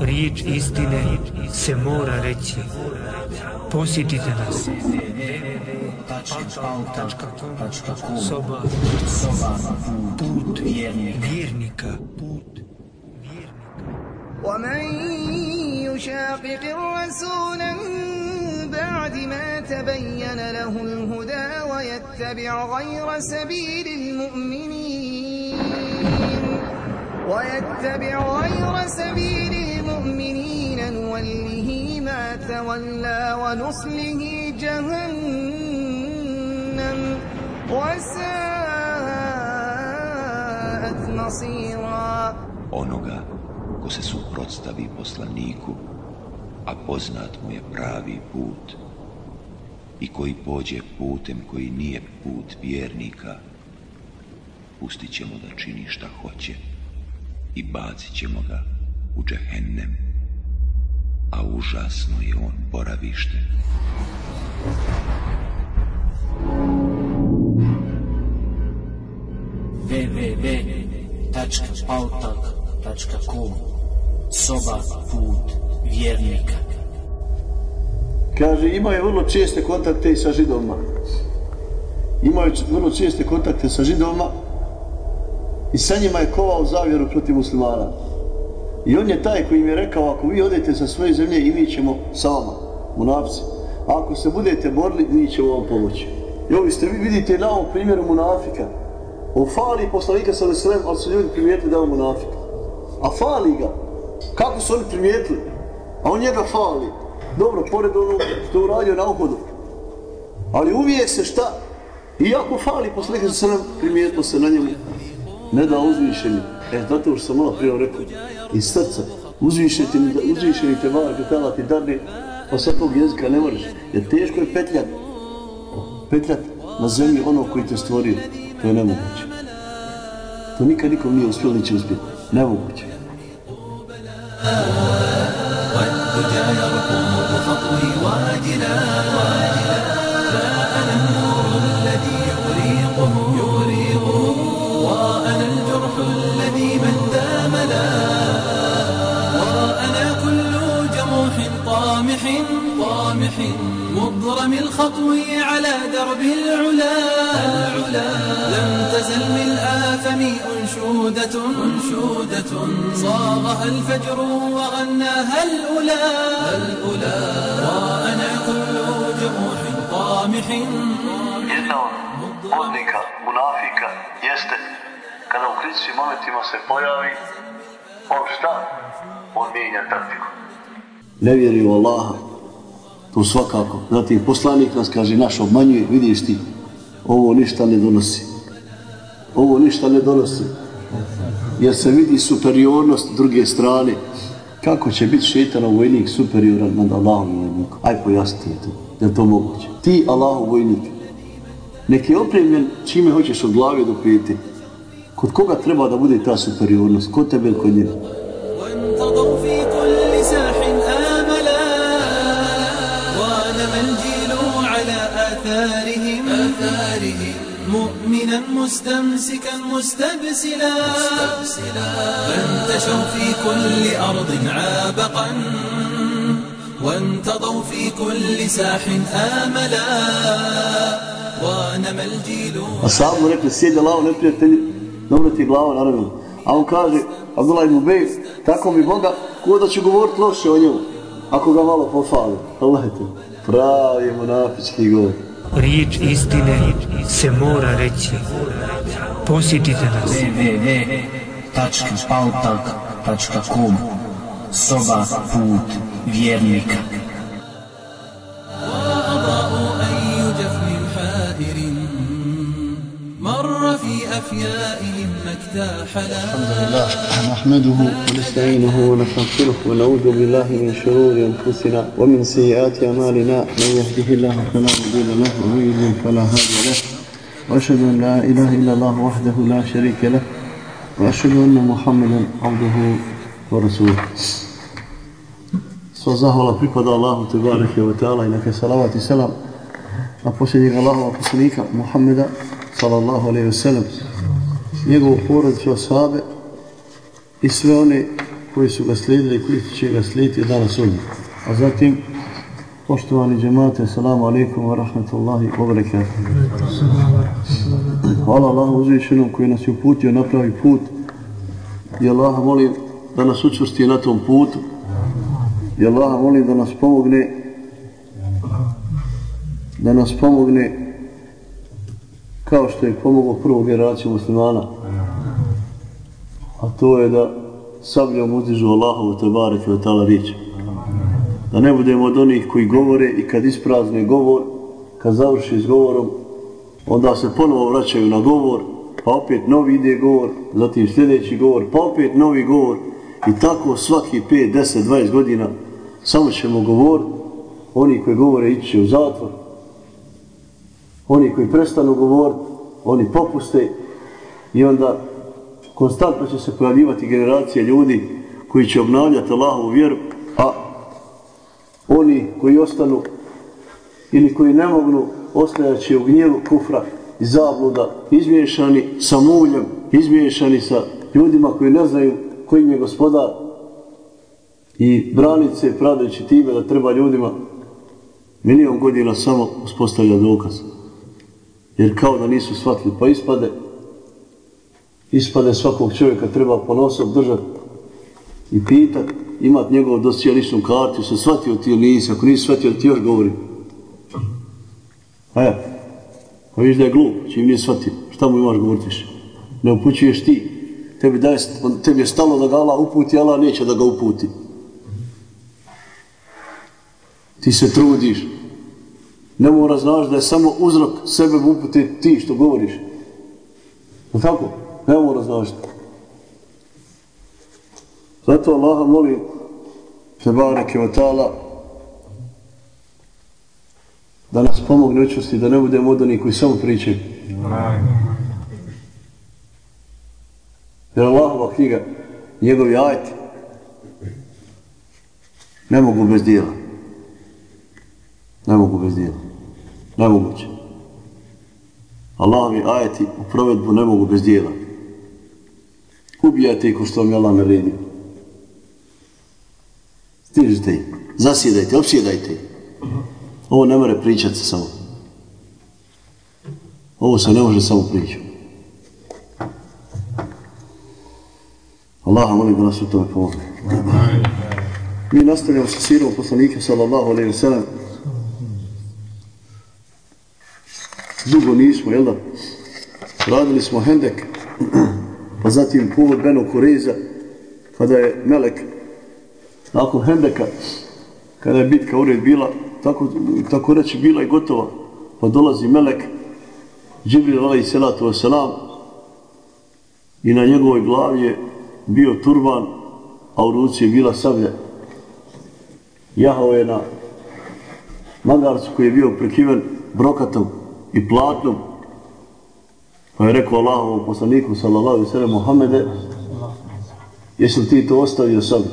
Riječ istine se mora reći. Posjetite nas. Soba. Put vjernika. Put ومن يشاقق الرسول من بعد ما تبين له الهدى ويتبع غير سبيل المؤمنين. ويتبع غير سبيل المؤمنين. نوله ما تولى ونصله جهنم. وساءت مصيرا. Onoga ko se suprotstavi poslaniku, a poznat mu je pravi put. I koji pođe putem koji nije put vjernika, pustit ćemo da čini šta hoće i bacit ćemo ga u džehennem, a užasno je on boravište. www.pautak.com Soba put vjernika Kaže, imaju vrlo česte kontakte i sa židovima. Imaju č- vrlo česte kontakte sa židovima i sa njima je kovao zavjeru protiv muslimana. I on je taj koji im je rekao, ako vi odete sa svoje zemlje i mi ćemo sa vama, munafci. A ako se budete borili, mi ćemo vam pomoći. I ovi ste, vi vidite na ovom primjeru munafika. On fali poslanika sa Veselem, ali su ljudi primijetili da je on munafik. A fali ga. Kako su oni primijetili? A on njega fali. Dobro, pored onog što je uradio na uhodu. Ali uvijek se šta? Iako fali poslanika sa Veselem, primijetilo se na njemu. Ne da uzvišeni. E, zato što sam malo prije rekao. Iz srca. Uzvišeni, uzvišeni te var, kada ti dadne, pa sa tog jezika ne možeš. Jer teško je petljati. Petljati na zemlji ono koji te stvorio. To je nemoguće. To nikad nikom nije uspjelo, neće uspjeti. Nemoguće. والدجى يركض خطوي واجلا فأنا النور الذي يغريقه. يغريقه وأنا الجرح الذي من داملا وأنا كل جموح طامح. طامح مضرم الخطو على درب العلا العلا. لم تزل من آثم أنشودة أنشودة صاغها الفجر وغناها الأولى الأولى وأنا كل جموح طامح Jedna od odlika munafika jeste kada u kritičnim momentima se pojavi on šta? On mijenja taktiku. Ne vjeruju u Allaha. To svakako. Zatim poslanik nas kaže, naš obmanjuje, vidiš ti, ovo ništa ne donosi. Ovo ništa ne donosi. Jer se vidi superiornost druge strane. Kako će biti šetanov vojnik superioran nad Allahom vojnikom? Aj pojasnite to. Je li to moguće? Ti Allahov vojnik. Nek je opremljen čime hoćeš od glave do pete. Kod koga treba da bude ta superiornost? Kod tebe ili kod njega? وانتضوا في كل ساح آملا ونمى الجيل على آثارهم آثارهم مؤمنا مستمسكا مستبسلا. فانتشوا في كل أرض عابقا. وانتضوا في كل ساح آملا. وانما الجيل السلام عليكم السيد الله ونبتل نمرة غلاوة العربية A on kaže, Abdullah ibn Ubej, tako mi Boga, ko da će govoriti loše o njemu, ako ga malo pofali. Allah je te pravi monafički govor. Riječ istine se mora reći. Posjetite nas. www.pautak.com Soba put vjernika وأضاءوا أي جفن حائر مر في أفيائهم الحمد لله نحمده ونستعينه ونستغفره ونعوذ بالله من شرور أنفسنا ومن سيئات أعمالنا. من يهده الله فلا مضل له ومن يضلل فلا هادي له. وأشهد أن لا إله إلا الله وحده لا شريك له. وأشهد أن محمدا عبده ورسوله. Sva zahvala pripada Allahu te bareke ve taala i neka salavat i selam na posljednjeg Allahova poslanika Muhammeda sallallahu alaihi wasallam njegovu porodicu ashabe i sve one koji su ga slijedili i koji će ga slijediti danas ovdje. A zatim, poštovani džemate, salamu alaikum wa rahmatullahi wa barakatuh. Hvala Allahu uzvišenom koji nas je uputio na pravi put i molim da nas učvrsti na tom putu i Allaha molim da nas pomogne da nas pomogne kao što je pomogao prvu generaciju muslimana. A to je da sabljom uzdižu Allahovu te bareke ve ta'ala riječ. Da ne budemo od onih koji govore i kad isprazne govor kad završi s govorom onda se ponovo vraćaju na govor pa opet novi ide govor zatim sljedeći govor pa opet novi govor. I tako svaki 5, 10, 20 godina samo ćemo govor oni koji govore ići će u zatvor oni koji prestanu govoriti, oni popuste i onda konstantno će se pojavljivati generacija ljudi koji će obnavljati Allahovu vjeru, a oni koji ostanu ili koji ne mogu ostajaće u gnjevu kufra i zabluda, izmiješani sa muljem, izmiješani sa ljudima koji ne znaju kojim je gospodar i braniti se pravdajući time da treba ljudima milijon godina samo uspostavlja dokaz jer kao da nisu shvatili, pa ispade, ispade svakog čovjeka treba ponosom držati i pitat, imat njegov dosija ličnu kartu, se shvatio ti ili nisi, ako nisi shvatio ti još govori. A ja, pa da je glup, čim nije shvatio, šta mu imaš govoriti više? Ne upućuješ ti, tebi, daj, tebi je stalo da ga Allah uputi, Allah neće da ga uputi. Ti se trudiš, ne mora znaš da je samo uzrok sebe uputi ti što govoriš. No tako? Ne mora znaš. Zato Allaha molim se bareke wa ta'ala da nas pomogne učnosti, da ne budemo od onih koji samo pričaju. Jer Allahova knjiga, njegovi ajti, ne mogu bez dijela. Ne mogu bez dijela. Nemoguće. Allahovi ajeti u provedbu ne mogu bez dijela. Ubijajte ih ko što vam je Allah naredio. Stižite ih. Zasjedajte, opsjedajte ih. Ovo ne more pričati se samo. Ovo se ne može samo pričati. Allaha molim da nas u tome pomogne. Mi nastavljamo sa sirom poslanika sallallahu alaihi wa sallam dugo nismo, jel da? Radili smo Hendek, pa zatim povod Beno kada je Melek, nakon Hendeka, kada je bitka ured bila, tako, tako reći bila i gotova, pa dolazi Melek, Džibril alaih salatu wasalam, i na njegovoj glavi je bio turban, a u ruci je bila sablja. Jahao je na magarcu koji je bio prekiven brokatom, i platnom. Pa je rekao Allahovom poslaniku, sallallahu alaihi sallam, Muhammede, jesi li ti to ostavio sebi?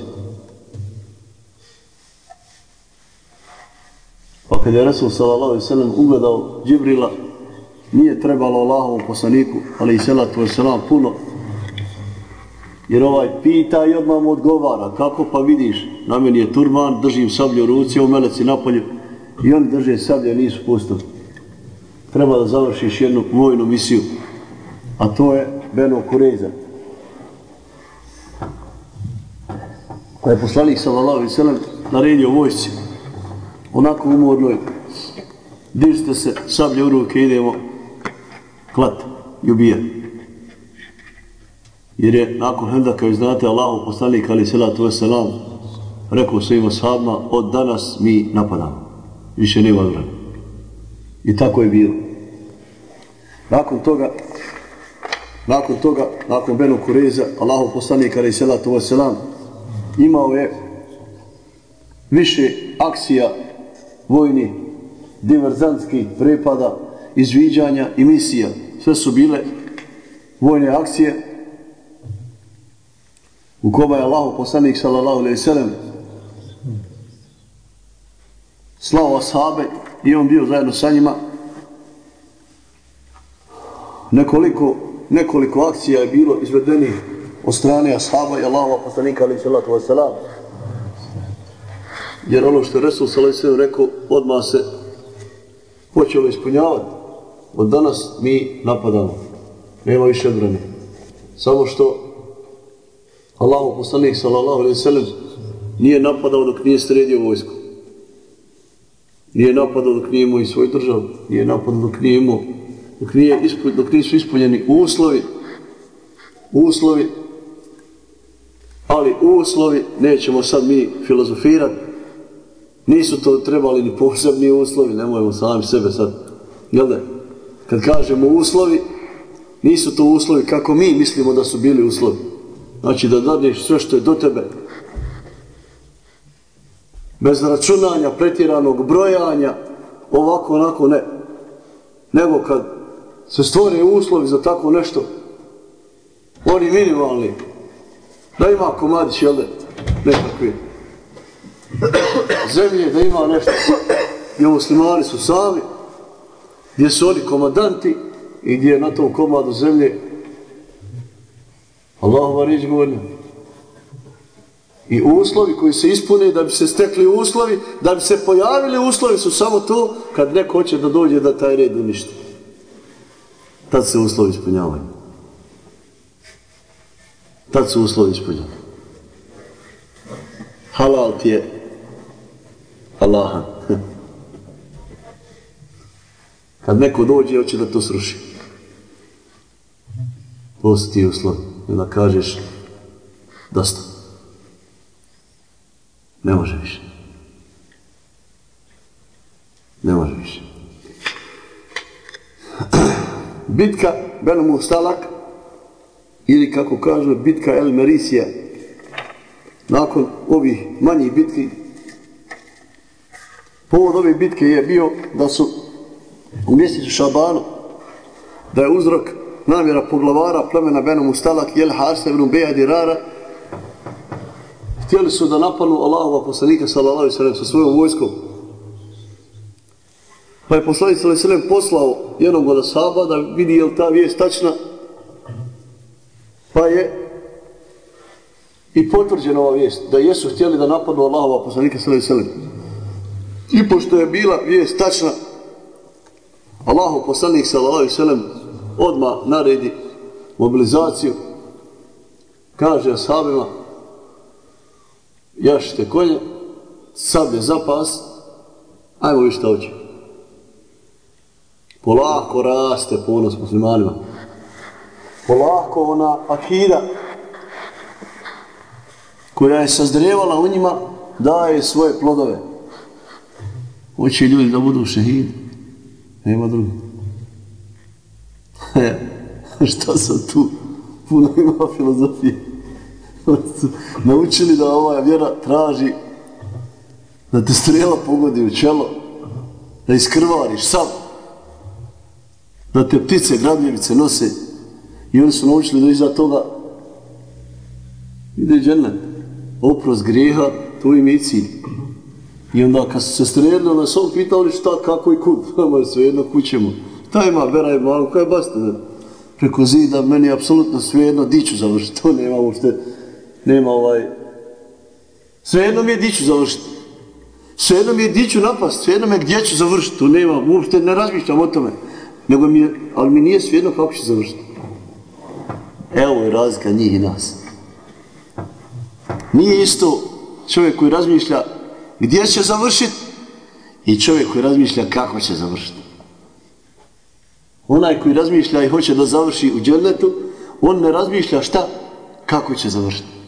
Pa kad je Resul sallallahu alaihi sallam ugledao Džibrila, nije trebalo Allahovom poslaniku, ali i sallam, puno, jer ovaj pita i odmah mu odgovara, kako pa vidiš, na meni je turban, držim sablju u ruci, u meleci napolju, i oni drže sablje, nisu pustili treba da završiš jednu vojnu misiju, a to je Beno Kureza. Pa je poslanik sallallahu sallam naredio vojsci, onako umornoj, dižite se, sablje u ruke, idemo klat i ubijati. Jer je nakon Hendaka, vi znate, Allahu poslanik ali salatu wasalam rekao svojim ashabima, od danas mi napadamo. Više nema vremena. I tako je bilo. Nakon toga, nakon toga, nakon Benu Kureza, Allahu poslanik ali salatu wasalam, imao je više akcija vojni, diverzantskih prepada, izviđanja i misija. Sve su bile vojne akcije u kojima je Allahu poslanik sallallahu alaihi sallam slao ashabe i on bio zajedno sa njima nekoliko, nekoliko akcija je bilo izvedenih od strane ashaba i Allahova poslanika ali salatu wasalam. Jer ono što je Resul salatu rekao, odmah se počelo ispunjavati. Od danas mi napadamo. Nema više odbrane. Samo što Allahov poslanik sallallahu alaihi sallam nije napadao dok nije sredio vojsku. Nije napadao dok nije imao i svoj držav. Nije napadao dok nije imao dok, nije dok nisu ispunjeni uslovi uslovi ali uslovi nećemo sad mi filozofirati nisu to trebali ni posebni uslovi nemojmo sami sebe sad jel da kad kažemo uslovi nisu to uslovi kako mi mislimo da su bili uslovi znači da dadneš sve što je do tebe bez računanja pretjeranog brojanja ovako onako ne. Nego kad se stvore uslovi za tako nešto oni minimalni da ima komadić jel nekakvi. Zemlje da ima nešto i muslimani su sami gdje su oni komadanti i gdje je na tom komadu zemlje Allahova riječ govorila i uslovi koji se ispune da bi se stekli uslovi da bi se pojavili uslovi su samo to kad neko hoće da dođe da taj red uništi. Tad se uslovi ispunjavaju. Tad su uslovi ispunjavaju halal ti je. Allaha. Kad neko dođe hoće da to sruši. To su ti uslovi i onda kažeš dosta ne može više. Ne može više. Bitka Benu Mustalak ili kako kažu bitka El Merisija nakon ovih manjih bitki povod ove bitke je bio da su u mjesecu Šabanu da je uzrok namjera poglavara plemena Benu Mustalak Jel Harsa ibn Bejad Rara htjeli su da napanu Allahova poslanika sallallahu alaihi sa svojom vojskom Pa je poslanik s.a.v. poslao jednog od asaba da vidi je li ta vijest tačna. Pa je i potvrđena ova vijest da jesu htjeli da napadnu Allahova poslanika s.a.v. I pošto je bila vijest tačna, Allahov poslanik s.a.v. odmah naredi mobilizaciju, kaže asabima, jašite konje, sablje za pas, ajmo vi šta hoćemo polako raste ponos muslimanima. Polako ona akida koja je sazrevala u njima daje svoje plodove. Hoće ljudi da budu šehidi. Nema drugi. Šta sam tu? Puno ima filozofije. Naučili da ova vjera traži da te strela pogodi u čelo, da iskrvariš sam, da te ptice, grabljevice nose i oni su naučili da iza toga ide džennet. Oprost grijeha, to im je cilj. I onda kad su se strenili, onda su on pitali šta, kako i kud. Nama je sve jedno kućemo. Šta ima, bera je malo, kaj baste? Preko zida, meni je apsolutno sve jedno diću završiti. To nema uopšte, nema ovaj... Sve jedno mi je diću završiti. Sve jedno mi je diću napast, sve jedno me gdje ću završiti. To nema, uopšte ne razmišljam o tome nego mi je, ali mi nije svijedno kako će završiti. Evo je razlika njih i nas. Nije isto čovjek koji razmišlja gdje će završiti i čovjek koji razmišlja kako će završiti. Onaj koji razmišlja i hoće da završi u džernetu, on ne razmišlja šta, kako će završiti.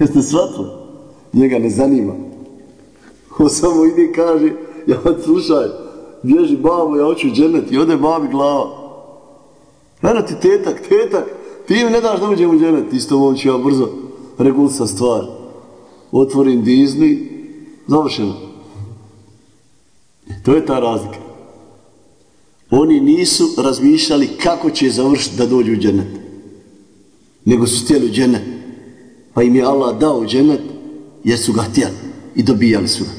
Jeste shvatili? Njega ne zanima. On samo ide i kaže, ja slušaj, bježi babo, ja hoću dženet i ode babi glava. Eno ti tetak, tetak, ti mi ne daš da uđem u dženet, isto ovo ću ja brzo regulsa stvar. Otvorim Disney, završeno. To je ta razlika. Oni nisu razmišljali kako će završiti da dođu u dženet. Nego su htjeli u dženet. Pa im je Allah dao dženet jer su ga htjeli i dobijali su ga.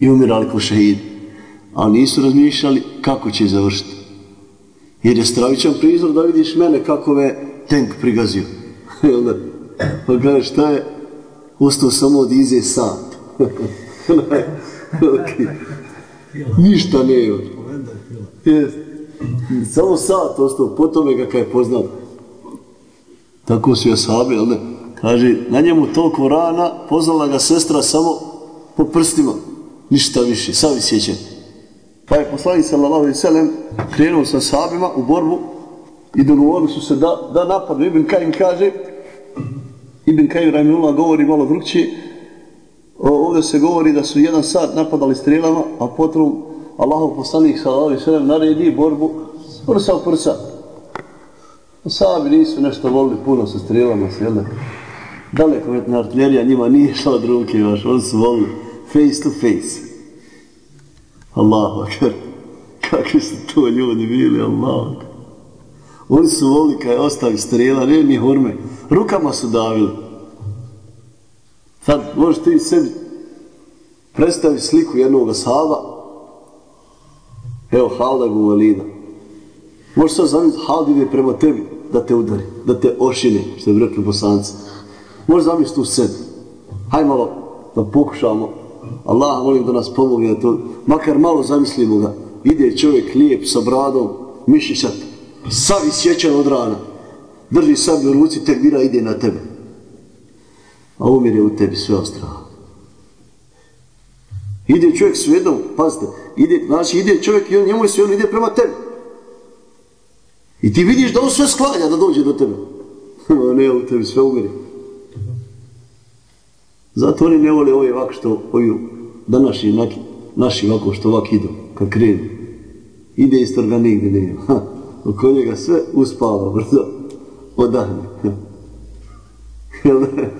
I umirali ko šehidi ali nisu razmišljali kako će završiti. Jer je stravičan prizor da vidiš mene kako me tank prigazio. Pa kaže šta je? Ostao samo od ize sat. Ništa ne je. Samo sat ostao, po tome ga je poznao. Tako su jasabi, jel ne? Kaže, na njemu toliko rana, poznala ga sestra samo po prstima. Ništa više, sami sjećan. Pa je poslanik sallallahu alejhi ve sellem krenuo sa sahabima u borbu i dogovorili su se da, da napadnu. Ibn Kajim kaže, Ibn Kajim Rahimullah govori malo drugčije, ovdje se govori da su jedan sat napadali strelama, a potom Allahov poslanik sallallahu alejhi ve sellem naredi borbu prsa u prsa. Sahabi nisu nešto volili puno sa strelama, jel da? Daleko metna artiljerija njima nije šla od ruke još, oni su volili face to face. Allahu akbar. Kakvi su to ljudi bili, akbar. Oni su volili kaj ostavi strela, ne ni hurme. Rukama su davili. Sad možeš ti sebi predstavi sliku jednog sahaba. Evo Halda Valida. Možeš sad zamisliti Hald ide prema tebi da te udari, da te ošine, što bi rekli bosanci. Možeš zamisliti tu sebi. Haj malo da pokušamo. Allah molim da nas pomogne to, makar malo zamislimo ga. Ide čovjek lijep sa bradom, mišićat, sav isjećan od rana. Drži sabi u ruci, tek bira ide na tebe. A umire u tebi sve ostrava. Ide čovjek s jednom, pazite, ide, znači ide čovjek i on njemu je on ide prema tebi. I ti vidiš da on sve sklanja da dođe do tebe. Ne, u tebi sve umire. Zato oni ne vole ove ovako što, ovi današnji naki, naši ovako što ovako idu, kad krenu. Ide isto ga nigdje nema. Ha, oko njega sve uspava brzo. Odahne. Jel ne?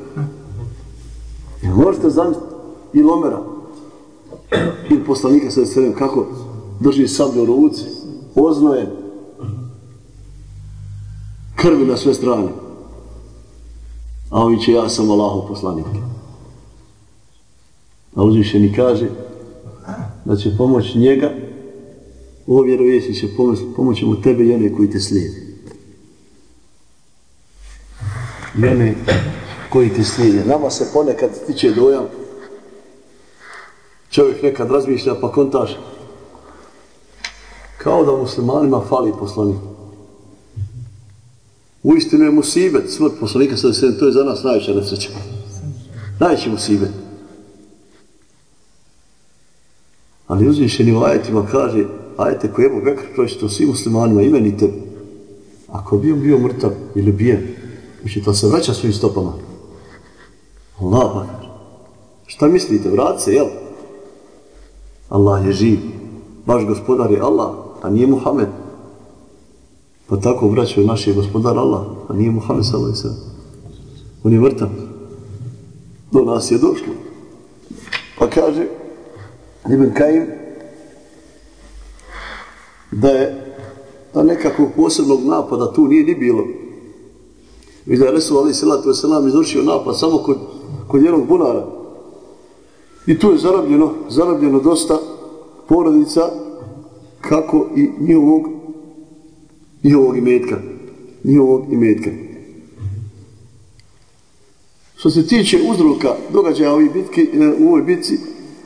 Možete zamisliti i lomera ili poslanika sa sredem kako drži sablju u ruci, oznojen, krvi na sve strane. A on će ja sam Allahov poslanik. A uzvišeni kaže da će pomoć njega, ovo vjerovjesi će pomoć, pomoći mu tebe i one koji te slijede. I one koji te slijede. Nama se ponekad stiče dojam, čovjek nekad razmišlja pa kontaž, kao da muslimanima fali poslanik. U istinu je musibet, smrt poslanika sada to je za nas najveća nesreća. Najveći musibet. Ali uzvišeni u ajetima kaže, ajete koji Ebu Bekr pročito svim muslimanima, ime ni tebi. Ako bi on bio mrtav ili bijen, mišli, to se vraća svojim stopama. Allah, bakar. Šta mislite, vrat se, jel? Allah je živ. Vaš gospodar je Allah, a nije Muhammed. Pa tako vraćaju naš je gospodar Allah, a nije Muhammed sallallahu. On je mrtav. Do nas je došlo. Pa kaže, Ibn Kajim, da je da nekakvog posebnog napada tu nije ni bilo. I da je Resul Ali Salatu Veselam izvršio napad samo kod, kod jednog bunara. I tu je zarabljeno, zarabljeno dosta porodica kako i njihovog njihovog imetka. Njihovog imetka. Što se tiče uzroka događaja ovih bitki, u ovoj bitci,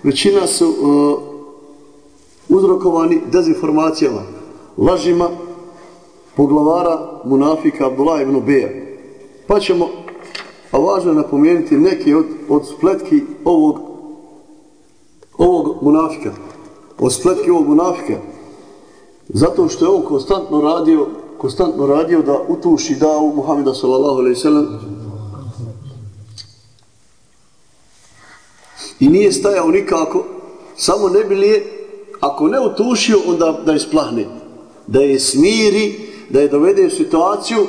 većina su uh, uzrokovani dezinformacijama, lažima poglavara munafika Abdullah ibn Beja. Pa ćemo, a važno je napomenuti neke od, od spletki ovog ovog munafika. Od spletki ovog munafika. Zato što je on konstantno radio, konstantno radio da utuši davu Muhameda sallallahu alaihi sallam I nije stajao nikako, samo ne bi li ako ne utušio, onda da je splahne. Da je smiri, da je dovede u situaciju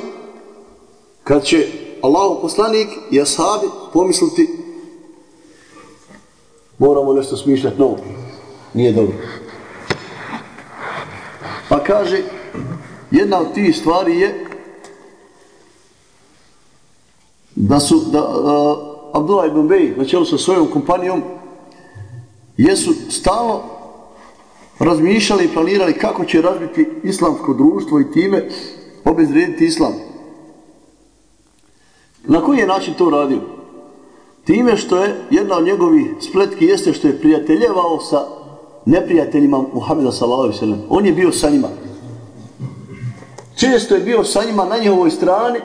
kad će Allahu poslanik i ashabi pomisliti moramo nešto smišljati novo. Nije dobro. Pa kaže, jedna od tih stvari je da su, da, uh, Abdullah ibn Bey na čelu sa svojom kompanijom jesu stalno razmišljali i planirali kako će razbiti islamsko društvo i time obezrediti islam. Na koji je način to radio? Time što je jedna od njegovih spletki jeste što je prijateljevao sa neprijateljima Muhameda sallallahu On je bio sa njima. Često je bio sa njima na njihovoj strani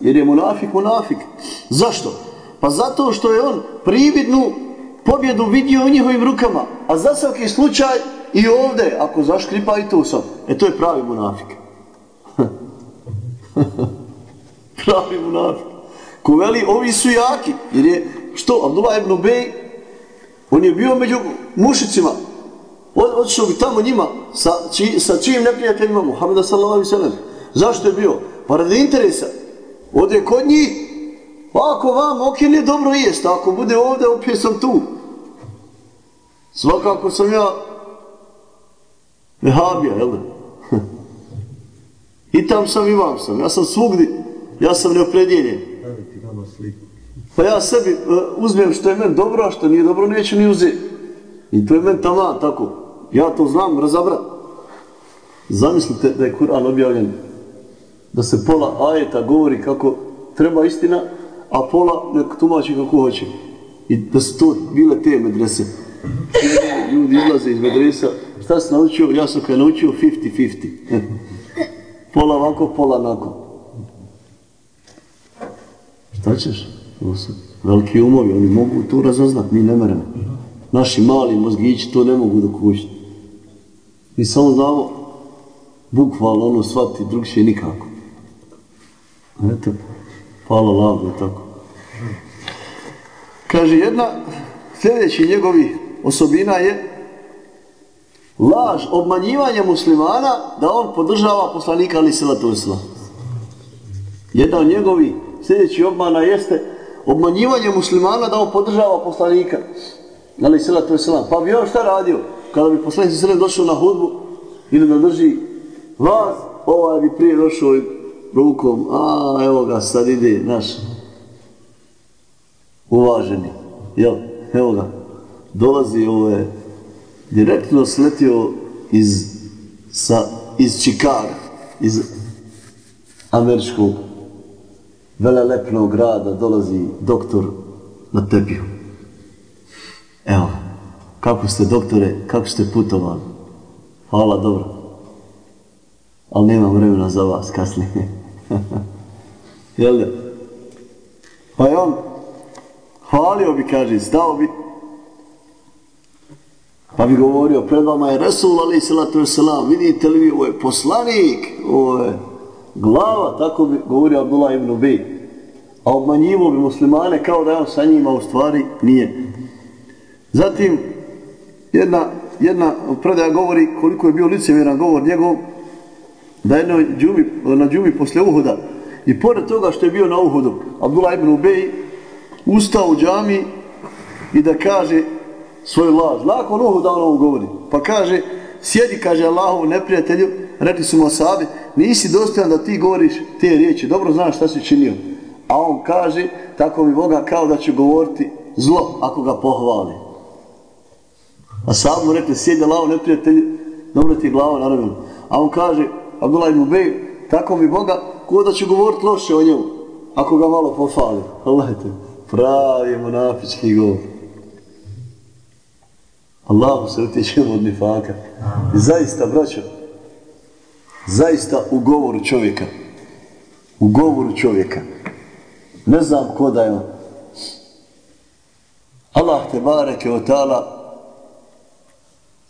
jer je munafik munafik. Zašto? Pa zato što je on prividnu pobjedu vidio u njihovim rukama. A za svaki slučaj i ovdje, ako zaškripa i tu sam, e to je pravi munafik. pravi munafik. Ko veli, ovi su jaki. Jer je, što, Abdullah ibn Ubej, on je bio među mušicima. Otišao bi tamo njima, sa, či, sa čijim neprijateljima, Muhammeda sallallahu sallam. Zašto je bio? Pa radi interesa. Ode kod njih, ako vam okine dobro jest, ako bude ovdje, opet sam tu. Svakako sam ja vehabija, jel? I tam sam i vam sam. Ja sam svugdje, ja sam neopredjeljen. Pa ja sebi uh, uzmem što je meni dobro, a što nije dobro neću ni uzeti. I to je meni tamo tako. Ja to znam razabrat. Zamislite da je Kur'an objavljen da se pola ajeta govori kako treba istina, a pola nek tumači kako hoće. I da su to bile te medrese. Ljudi izlaze iz medresa. Šta si naučio? Ja sam kaj naučio 50-50. pola ovako, pola onako. Šta ćeš? Veliki umovi, oni mogu to razaznat, mi ne meremo. Naši mali mozgići to ne mogu dokućiti. Mi samo znamo bukvalno ono shvati, drugšije nikako. Eto, hvala lavno tako. Kaže, jedna sljedeći njegovi osobina je laž, obmanjivanje muslimana da on podržava poslanika ali salatu islam. Jedna od njegovih sljedeći obmana jeste obmanjivanje muslimana da on podržava poslanika ali salatu islam. Pa bi on šta radio? Kada bi poslanik sallam došao na hudbu ili da drži vas, ovaj bi prije došao rukom, a evo ga, sad ide naš uvaženi, jel, evo ga, dolazi ovo je direktno sletio iz, sa, iz Čikaga, iz američkog velelepnog grada, dolazi doktor na tepiju. Evo, kako ste doktore, kako ste putovali? Hvala, dobro. Ali nemam vremena za vas kasnije. Jel da? Pa je on hvalio bi, kaže, stao bi pa bi govorio, pred vama je Resul ali salatu selam, vidite li vi, ovo je poslanik, ovo je glava, tako bi govorio Abdullah ibn Ubej. A obmanjivo bi muslimane kao da on sa njima u stvari nije. Zatim, jedna, jedna predaja govori koliko je bio licemjeran govor njegov, da je na džumi, na džumi posle Uhuda i pored toga što je bio na Uhudu, Abdullah ibn Ubej ustao u džami i da kaže svoju laž. Nakon Uhuda on ovom govori. Pa kaže, sjedi, kaže Allahov neprijatelju, rekli su mu osabi, nisi dostojan da ti govoriš te riječi, dobro znaš šta si činio. A on kaže, tako mi Boga kao da će govoriti zlo ako ga pohvali. A sam mu rekli, sjedi Allahov neprijatelju, dobro ti je glava naravno. A on kaže, Abdullah ibn Ubej, tako mi Boga, ko da će govoriti loše o njemu, ako ga malo pohvali. Gledajte, pravi monafički govor. Allahu se utječemo od nifaka. I zaista, braćo, zaista u govoru čovjeka, u govoru čovjeka, ne znam ko da je on. Allah te bareke o ta'ala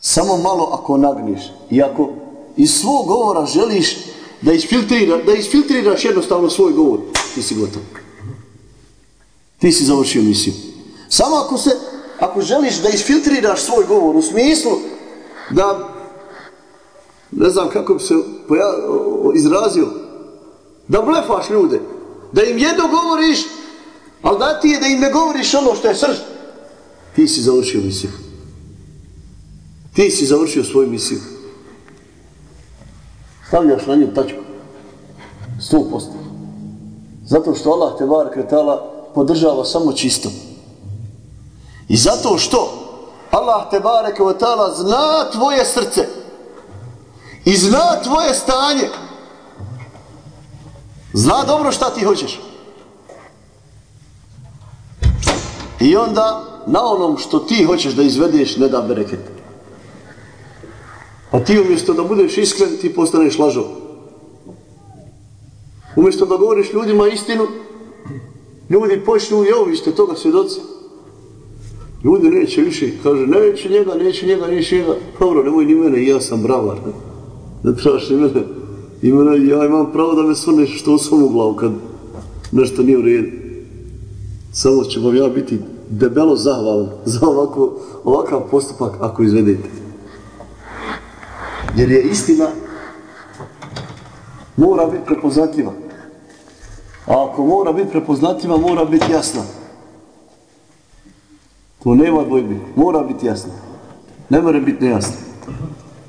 samo malo ako nagniš i ako iz svog govora želiš da isfiltrira, da isfiltriraš jednostavno svoj govor, ti si gotov. Ti si završio misiju. Samo ako se, ako želiš da isfiltriraš svoj govor u smislu da ne znam kako bi se poja, izrazio da blefaš ljude da im jedno govoriš ali da ti je da im ne govoriš ono što je srž ti si završio misiju ti si završio svoju misiju stavljaš na nju tačku. 100%. Zato što Allah te bar kretala podržava samo čisto. I zato što Allah te bareke zna tvoje srce i zna tvoje stanje. Zna dobro šta ti hoćeš. I onda na onom što ti hoćeš da izvedeš ne da bereket. A ti umjesto da budeš iskren ti postaneš lažov. Umjesto da govoriš ljudima istinu, ljudi počnu, ste toga svjedoci. Ljudi neće više, kaže, neće njega, neće njega, neće njega. Dobro, nemoj ni mene, ja sam bravar. Ne, ne trebaš ni mene. I mene, ja imam pravo da me svrneš što u glavu kad nešto nije u redu. Samo ću vam ja biti debelo zahvalan za ovako, ovakav postupak ako izvedete. Jer je istina mora biti prepoznatljiva. A ako mora biti prepoznatljiva, mora biti jasna. To nema dvojbi. Mora biti jasna. Ne mora biti nejasna.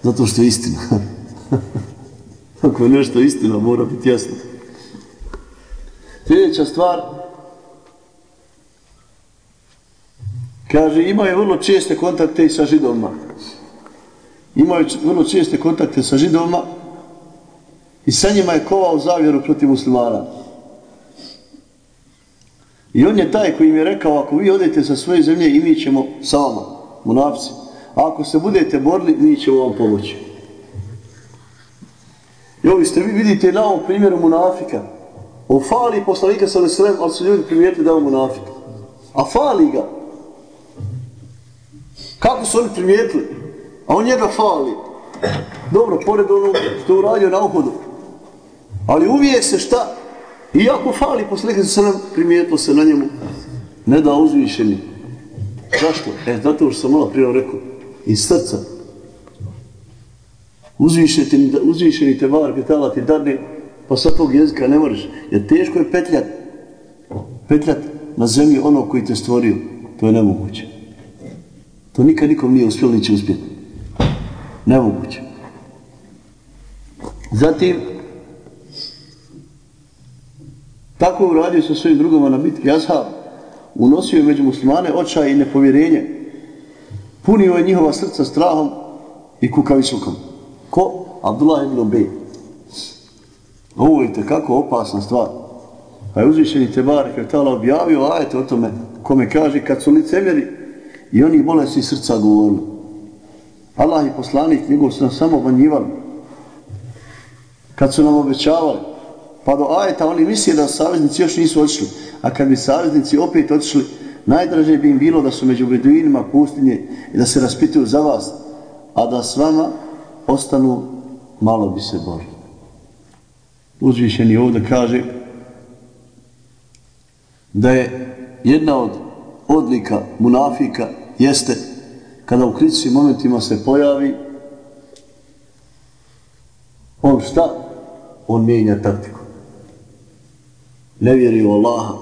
Zato što je istina. ako je nešto istina, mora biti jasno. Sljedeća stvar, kaže, imaju vrlo česte kontakte i sa židovima. Imaju vrlo česte kontakte sa židovima i sa njima je kovao zavjeru protiv muslimana. I on je taj koji im je rekao, ako vi odete sa svoje zemlje i mi ćemo sa vama, munafci. A ako se budete borili, mi ćemo vam pomoći. I ovi ste vi vidite na ovom primjeru munafika. On fali poslanika sa veselem, ali su ljudi primijetili da je on munafik. A fali ga. Kako su oni primijetili? A on njega fali. Dobro, pored onog što je uradio na uhodu. Ali uvijek se šta? Iako fali poslanika sa veselem, primijetilo se na njemu. Ne da uzvišeni. Zašto? E, zato što sam malo prije rekao. Iz srca uzvišeni, uzvišeni te var petala ti dadne, pa sa tog jezika ne moraš. Jer teško je petljat, petljat na zemlji ono koji te stvorio. To je nemoguće. To nikad nikom nije uspjelo, niće uspjeti. Nemoguće. Zatim, tako uradio sa svojim drugoma na bitki Ashab, unosio je među muslimane očaj i nepovjerenje. Punio je njihova srca strahom i kukavičlukom. Ko? Abdullah ibn Ubej. Ovo je kako opasna stvar. Pa je uzvišeni Tebar Kretala objavio ajete o tome kome kaže kad su licemjeri i oni bolesti srca govorili. Allah i poslanik njegov su samo banjivali. Kad su nam obećavali. Pa do ajeta oni misle da saveznici još nisu otišli. A kad bi saveznici opet otišli, najdraže bi im bilo da su među beduinima pustinje i da se raspituju za vas. A da s vama ostanu, malo bi se borili. Uzvišeni ovdje kaže da je jedna od odlika munafika jeste kada u kritičnim momentima se pojavi on šta? On mijenja taktiku. Ne vjeri u Allaha.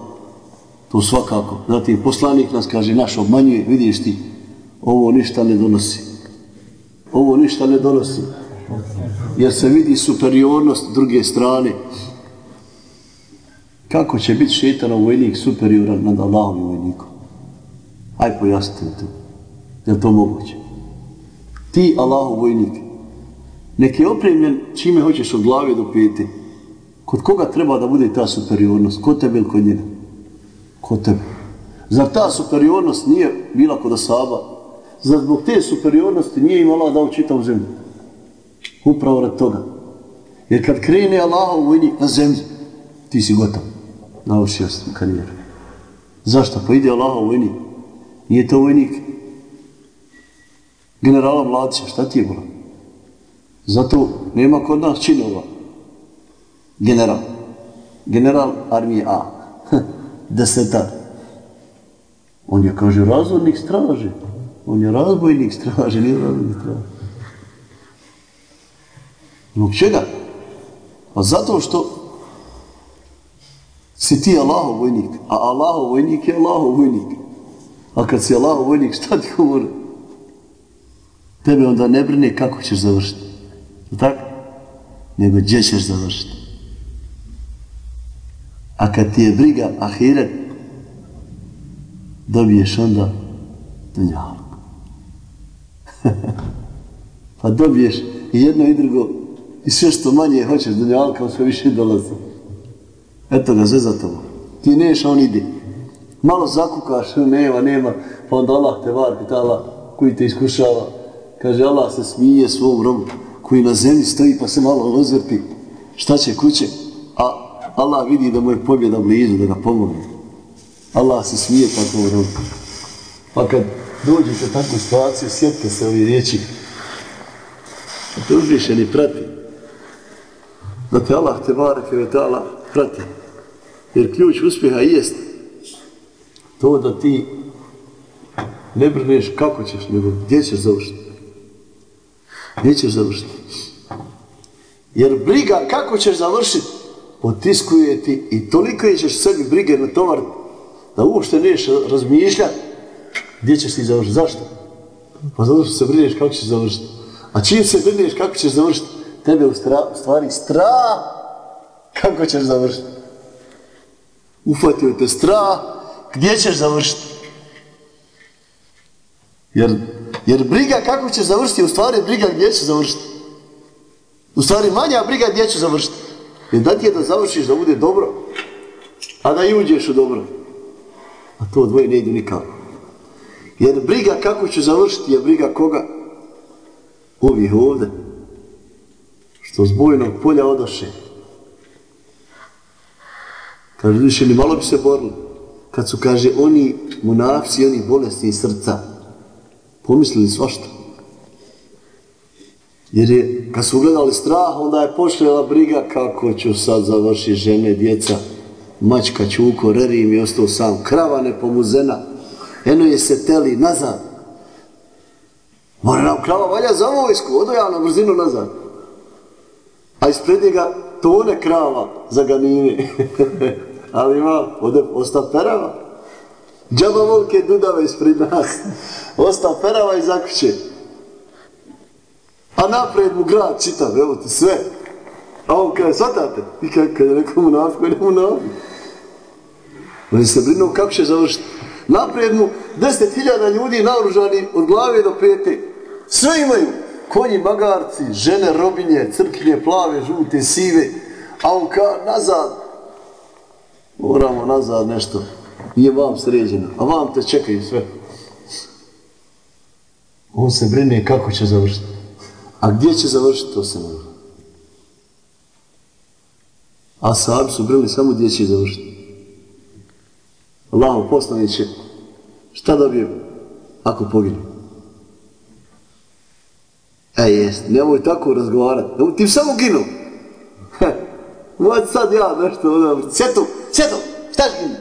To svakako. Zatim poslanik nas kaže, naš obmanjuje, vidiš ti, ovo ništa ne donosi ovo ništa ne donosi. Jer se vidi superiornost druge strane. Kako će biti šetanov vojnik superioran nad Allahom vojnikom? Aj pojasnite to. Je to moguće? Ti Allahov vojnik, nek je opremljen čime hoćeš od glave do pete. Kod koga treba da bude ta superiornost? Kod tebe ili kod njega? Kod tebe. Zar ta superiornost nije bila kod Asaba? Zar zbog te superiornosti nije im Allah dao čitavu zemlju? Upravo rad toga. Jer kad krene Allah u vojnik na zemlji, ti si gotov. Navršio sam karijeru. Zašto? Pa ide Allah u vojnik. Nije to vojnik generala Mladića. Šta ti je bilo? Zato nema kod nas činova. General. General armije A. Desetar. On je, kaže, razvodnik straže. On je razbojnik straže, nije razbojnik straže. Zbog čega? Pa zato što si ti Allahov vojnik, a Allahov vojnik je Allahov vojnik. A kad si Allahov vojnik, šta ti govori? Tebe onda ne brine kako ćeš završiti. Tako? Nego gdje ćeš završiti. A kad ti je briga ahiret, dobiješ onda dunjalu. pa dobiješ i jedno i drugo i sve što manje hoćeš dunjalka, sve više dolazi. Eto ga, sve za to. Ti neš, a on ide. Malo zakukaš, nema, nema, pa onda Allah te var, koji te iskušava. Kaže, Allah se smije svom robu, koji na zemlji stoji, pa se malo ozvrti. Šta će kuće? A Allah vidi da mu je pobjeda blizu, da ga pomogne. Allah se smije takvom robu. Pa kad dođete u takvu situaciju, sjetite se ovi riječi. Da te uzvišeni prati. Da te Allah te barek i prati. Jer ključ uspjeha jest to da ti ne brineš kako ćeš, nego gdje ćeš završiti. Gdje ćeš završiti. Jer briga kako ćeš završiti potiskuje ti i toliko ćeš sebi brige na tovar da uopšte neš razmišljati gdje ćeš ti završiti. Zašto? Pa zato što se brineš kako ćeš završiti. A čim se brineš kako ćeš završiti, tebe u stvari strah kako ćeš završiti. Ufatio te strah gdje ćeš završiti. Jer, jer briga kako ćeš završiti, u stvari briga gdje ćeš završiti. U stvari manja briga gdje ćeš završiti. Jer da ti je da završiš da bude dobro, a da i uđeš u dobro. A to dvoje ne idu nikako. Jer briga kako ću završiti je briga koga? Ovih ovde. Što bojnog polja odoše. Kaže, više ni malo bi se borili. Kad su, kaže, oni munafci, oni bolesni srca, pomislili svašta. Jer je, kad su ugledali strah, onda je pošljela briga kako ću sad završiti žene, djeca, mačka, čuko, reri mi ostao sam, krava nepomuzena, eno je se teli nazad. Mora nam krava valja za vojsku, odo ja na brzinu nazad. A ispred njega tone krava za ganine. Ali ima, ode, osta perava. Džaba volke dudave ispred nas. Osta perava i zakuće. A napred mu grad čitav, evo ti sve. A on kaže, svatate? I kada kad je rekao mu nafku, ne mu nafku. Oni se brinu kako će završiti. Naprijed mu deset hiljada ljudi naoružani od glave do pete. Sve imaju. Konji, magarci, žene, robinje, crkinje, plave, žute, sive. A on ka nazad. Moramo nazad nešto. Nije vam sređeno. A vam te čekaju sve. On se brine kako će završiti. A gdje će završiti, to se ne zna. A sahabi su brili samo gdje će završiti. Allahom poslaniće, šta dobije ako pogine? E, jest, nemoj tako razgovarati. Nemoj, ti samo ginu. Moj sad ja nešto odabri. Sjetu, sjetu, šta će ginu?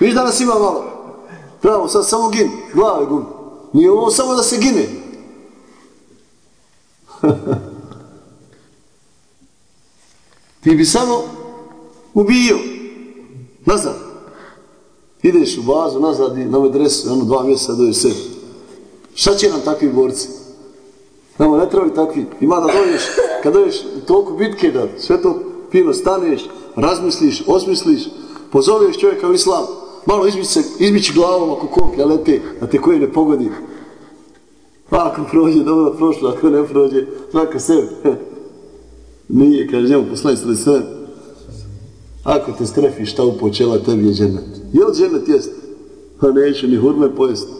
Viš da nas ima malo. Pravo, sad samo gin, glave gumi. Nije ovo samo da se gine. ti bi samo ubio. Nazad. Ideš u bazu, nazad i na medresu, ono dva mjeseca dođeš se. Šta će nam takvi borci? Nama ne trebaju takvi. Ima da dođeš, kad dođeš toliko bitke da sve to fino staneš, razmisliš, osmisliš, pozoveš čovjeka u islam, malo izbići se, glavom ako koplja lete, da te koje ne pogodi. Pa ako prođe, dobro prošlo, ako ne prođe, svaka sebi. Nije, kaže njemu poslani sve sve. Ako te strefi šta u počela, tebi je džennet. Je li džennet jest? Pa neću ni hurme pojesti.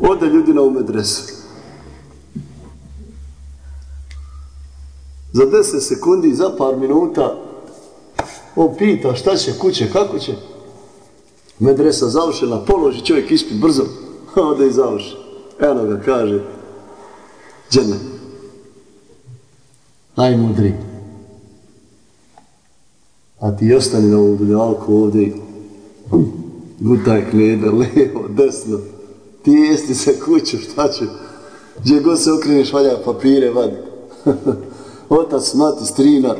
Ode ljudi na umedresu. Za deset sekundi, za par minuta, on pita šta će, kuće, kako će. Medresa završena, položi čovjek ispit brzo, ode i završi. Eno ga kaže, džennet. Najmudriji. A ti ostani na ovom dunjalku ovdje gutaj knjede, levo, desno. Ti jesti se kuću, šta ću? Gdje god se okreneš, valja papire, vadi. Otac, mati, strina,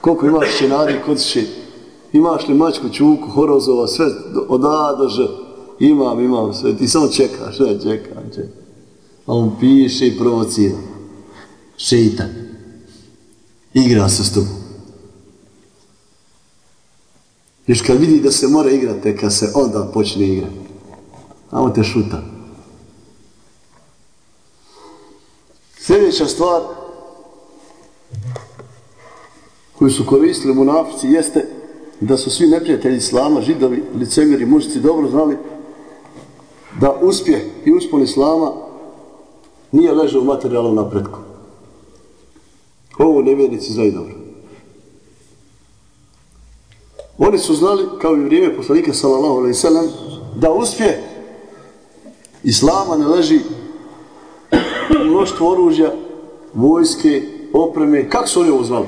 koliko imaš čenari kod? Imaš li mačku, čuku, horozova, sve od A do Ž? Imam, imam sve. Ti samo čekaš, ne, čekam, čekam. A on piše i provocira. Šeitan. Igra se s tobom. Još kad vidi da se mora igrati, kad se onda počne igrati. A te šuta. Sljedeća stvar koju su koristili munafici jeste da su svi neprijatelji Islama, židovi, licemiri, mužici dobro znali da uspjeh i uspon Islama nije ležao u materijalnom napretku. Ovo nevjernici znaju dobro. Oni su znali, kao i vrijeme poslanika sallallahu alaihi sallam, da uspjeh Islama ne leži u mnoštvu oružja, vojske, opreme. Kako su oni ovo znali?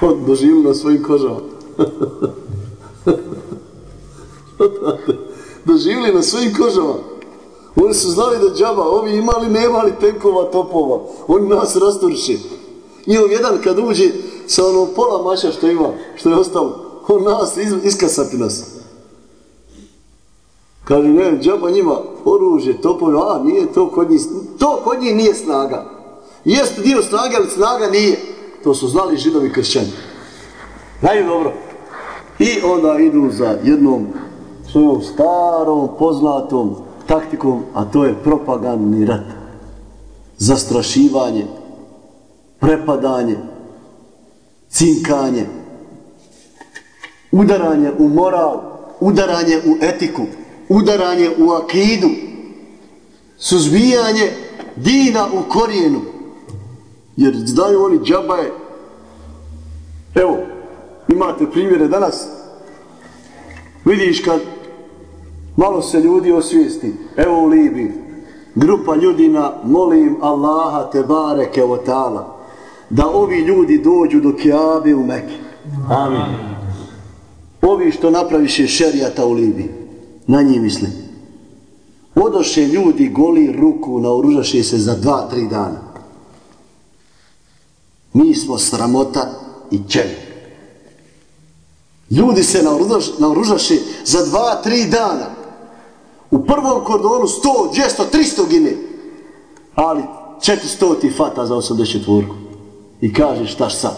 Pa doživili na svojim kožama. doživili na svojim kožama. Oni su znali da džaba, ovi imali, nemali tenkova, topova. Oni nas rasturši. Njihov jedan kad uđe sa onom pola maša što ima, što je ostalo, on nas iz, iskasati nas. Kaže, ne, džaba njima oružje, topovi, a nije to kod njih, to kod njih nije snaga. Jeste dio snage, ali snaga nije. To su znali židovi kršćani. Znaju dobro. I onda idu za jednom svojom starom, poznatom taktikom, a to je propagandni rat. Zastrašivanje, prepadanje, cinkanje, udaranje u moral, udaranje u etiku, udaranje u akidu, suzbijanje dina u korijenu. Jer znaju oni džaba je. Evo, imate primjere danas. Vidiš kad malo se ljudi osvijesti. Evo u Libiji. Grupa ljudina molim Allaha te bareke o ta'ala da ovi ljudi dođu do Kiabe u Mekke. Amin. Ovi što napraviše šerijata u Libiji. Na njih mislim. Odoše ljudi goli ruku, naoružaše se za dva, tri dana. Mi smo sramota i čeli. Ljudi se naoružaše, naoružaše za dva, tri dana. U prvom kordonu 100, 200, 300 gine. Ali 400 ti fata za 84. I kaže šta sad?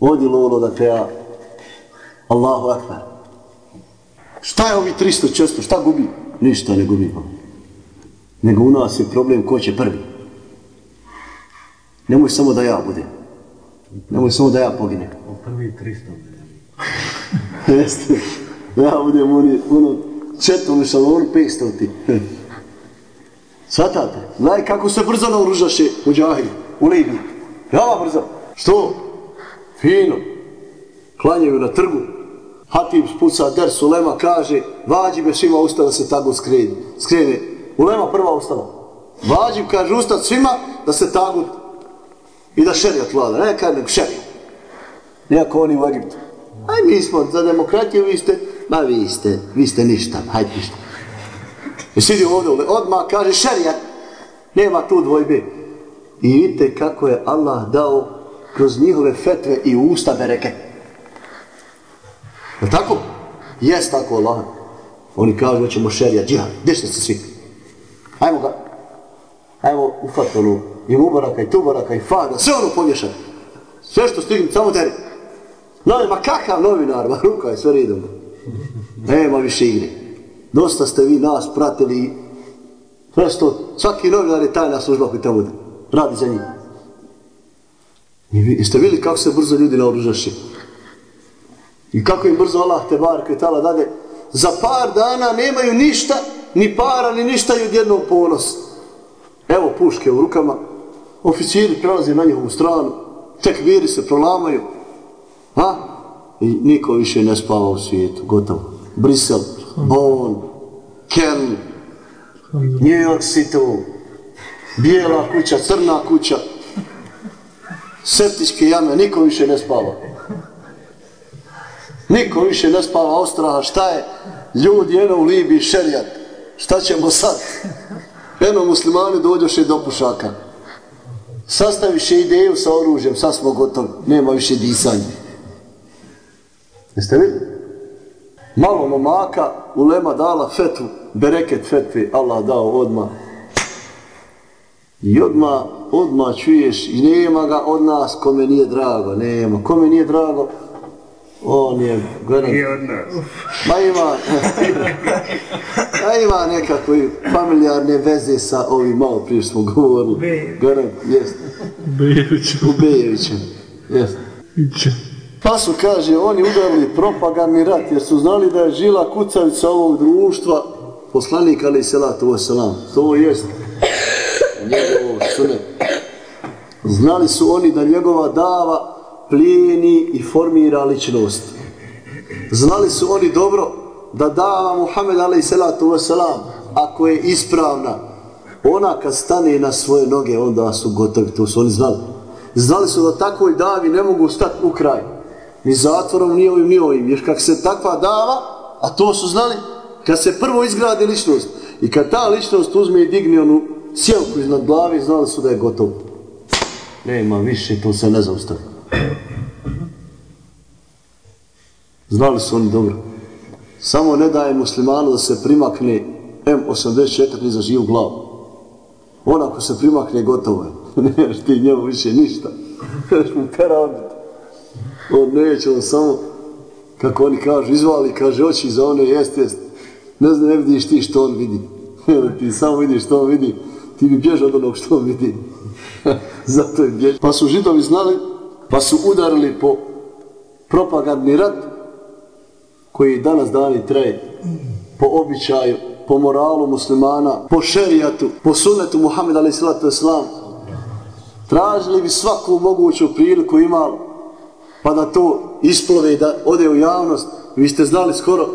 Odi lolo da te ja Allahu akbar. Šta je ovi 300 često? Šta gubi? Ništa ne gubi. Nego u nas je problem ko će prvi. Nemoj samo da ja budem. Nemoj samo da ja poginem. O prvi 300. Jeste. Ja budem oni, ono, četom šalonu 500 ti. Svatate? Znaj kako se brzo naoružaše u džahilju, u Libiji. Ja brzo. Što? Fino. Klanjaju na trgu. Hatib spuca der, Ulema kaže, vađi be svima usta da se tagu skrene. skrene. Ulema prva ustala. Vađi kaže ustad svima da se tagu i da šerijat vlada. Ne kaže nego šerijat. Nijako oni u Egiptu. Aj mi smo za demokratiju, vi ste, ma vi ste, vi ste ništa, hajde ništa. I sidi ovdje, odmah kaže šerijat. Nema tu dvojbe. I vidite kako je Allah dao kroz njihove fetve i usta bereke. Je tako? Jes tako Allah. Oni kažu ćemo šerija, džihad, desne se svi. Ajmo ga, ajmo ufat ono, i mubaraka, i tubaraka, i fada, sve ono pomješati. Sve što stigni, samo teri. Novi, ma kakav novinar, ma ruka je sve redom. Nema više igre. Dosta ste vi nas pratili. Prosto, svaki novinar je tajna služba koji tamo radi za njih. I vi, jeste vidjeli kako se brzo ljudi naoružaše? I kako im brzo Allah te bar kretala dade. Za par dana nemaju ništa, ni para, ni ništa i odjednom ponos. Evo puške u rukama. Oficiri prelaze na njihovu stranu. Tekviri se prolamaju. Ha? I niko više ne spava u svijetu. Gotovo. Brisel, Bonn, Ken, New York City, bijela kuća, crna kuća, septičke jame, niko više ne spava. Niko više ne spava ostraha, šta je? Ljudi, eno u Libiji, šerijat. Šta ćemo sad? Eno muslimani dođoše do pušaka. Sastaviše ideju sa oružjem, sad smo gotovi, nema više disanja. Jeste vidjeli? Malo momaka, ulema dala fetvu, bereket fetvi, Allah dao odmah. I odmah, odmah čuješ, i nema ga od nas kome nije drago, nema. Kome nije drago? On je, gledam, I od nas. ma ima, ma ima nekakve familijarne veze sa ovim malo prije smo govorili. Bejević. Gledam, jest, Bejević. u Bejevićem, jest. Pa su, kaže, oni udarili propagandni rat, jer su znali da je žila kucavica ovog društva poslanik ali salatu wasalam. To jest njegovo sunet. Znali su oni da njegova dava plijeni i formira ličnost. Znali su oni dobro da dava Muhammed ali salatu wasalam, ako je ispravna, ona kad stane na svoje noge, onda su gotovi, to su oni znali. Znali su da takvoj davi ne mogu stati u kraj. Ni zatvorom, ni ovim, ni ovim. Jer kak se takva dava, a to su znali, kad se prvo izgradi ličnost i kad ta ličnost uzme i digne onu sjelku iznad glavi, znali su da je gotovo. Nema više, to se ne zaustavi. Znali su oni dobro. Samo ne daje muslimanu da se primakne M84 ni za živu glavu. On ako se primakne, gotovo je. Nemaš ti njemu više ništa. Nemaš mu. On neće, on samo, kako oni kažu, izvali, kaže, oči za one, jest, jest. Ne znam, ne vidiš ti što on vidi. ti samo vidiš što on vidi. Ti bi bježao od onog što on vidi. Zato je bježao. Pa su židovi znali, pa su udarili po propagandni rat, koji danas dani traje po običaju, po moralu muslimana, po šerijatu, po sunetu Muhammed a.s. Tražili bi svaku moguću priliku imali pa da to isplove i da ode u javnost. Vi ste znali skoro,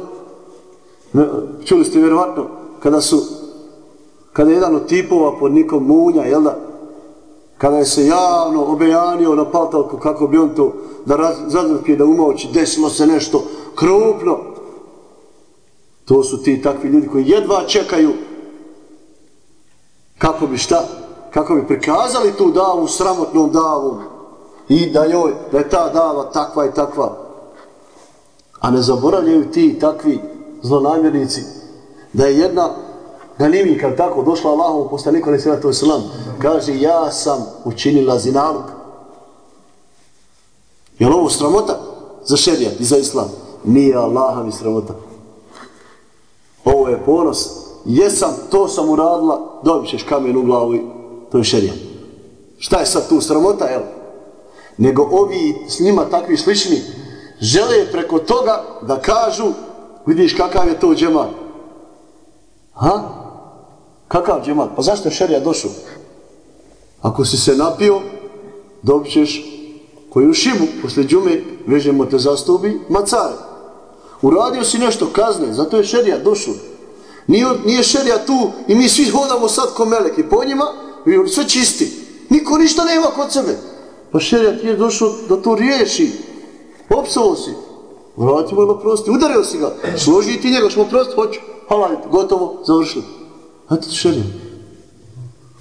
čuli ste vjerovatno, kada su, kada je jedan od tipova pod nikom Munja, jel da, kada je se javno obejanio na paltalku kako bi on to da raz, zazvrke da umoći, desilo se nešto krupno. To su ti takvi ljudi koji jedva čekaju kako bi šta, kako bi prikazali tu davu sramotnom davom i da joj, da je ta dava takva i takva. A ne zaboravljaju ti takvi zlonamjernici da je jedna ganimika, ali tako, došla Allahom poslaniku alaih sallatu wasalam, kaže ja sam učinila zinalog. Je li ovo sramota za šerijat i za islam? Nije Allaha mi sramota. Ovo je ponos. Jesam, to sam uradila, dobit ćeš kamen u glavu i to je šerijat. Šta je sad tu sramota, jel? Nego ovi s njima takvi slični žele preko toga da kažu vidiš kakav je to džemat ha? kakav džemat? pa zašto je šerija došao? ako si se napio dobit koju šibu posle džume vežemo te za stubi macare uradio si nešto kazne zato je šerija došao nije, nije šerija tu i mi svi hodamo sad ko meleki po njima i sve čisti niko ništa nema kod sebe Pa šerijat je došao da to riješi. Opsao si. Vratimo ili prosti. Udario si ga. Složi ti njega, mu prosti, hoću. Halajte, gotovo, završili. Eto ti šerijat.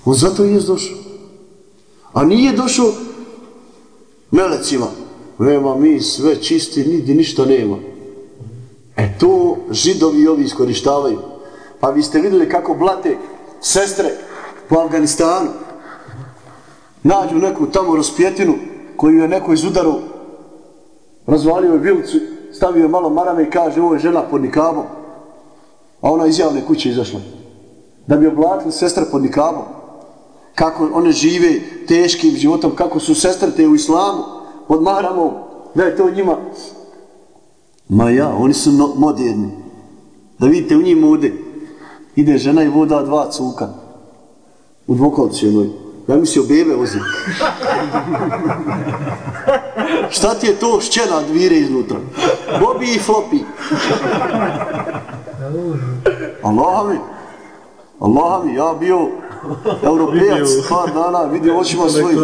On zato je došao. A nije došao melecima. Nema mi sve čisti, nidi ništa nema. E to židovi ovi iskorištavaju. Pa vi ste vidjeli kako blate sestre po Afganistanu nađu neku tamo raspjetinu koju je neko iz udaru razvalio je vilicu, stavio je malo marame i kaže ovo je žena pod nikabom. A ona iz javne kuće izašla. Da bi oblatili sestre pod nikabom. Kako one žive teškim životom, kako su sestre te u islamu, pod maramom, da je to njima. Ma ja, oni su no, moderni. Da vidite u njih mode. Ide žena i voda dva cuka. U dvokolci jednoj. Ja mislio bebe vozi. Šta ti je to šćena dvire iznutra? Bobi i flopi. Allah mi. Allah mi, ja bio europejac par dana, vidio očima svojim.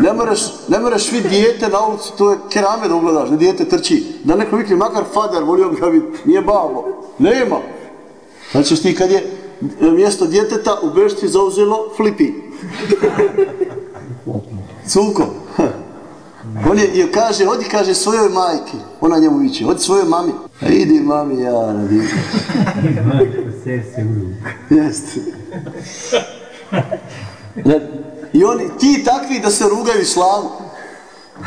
Ne moraš, ne moraš vidjeti dijete na ulici, to je kerame da ugledaš, da dijete trči. Da neko vikli, makar fader, volio bi ga vidjeti, nije bavlo. Nema. Znači ti kad je mjesto djeteta u bešti zauzelo flipi. Cuko. On je, je kaže, odi kaže svojoj majki, ona njemu viće, odi svojoj mami. A idi mami, ja radi. Jeste. I oni, ti takvi da se rugaju islamu.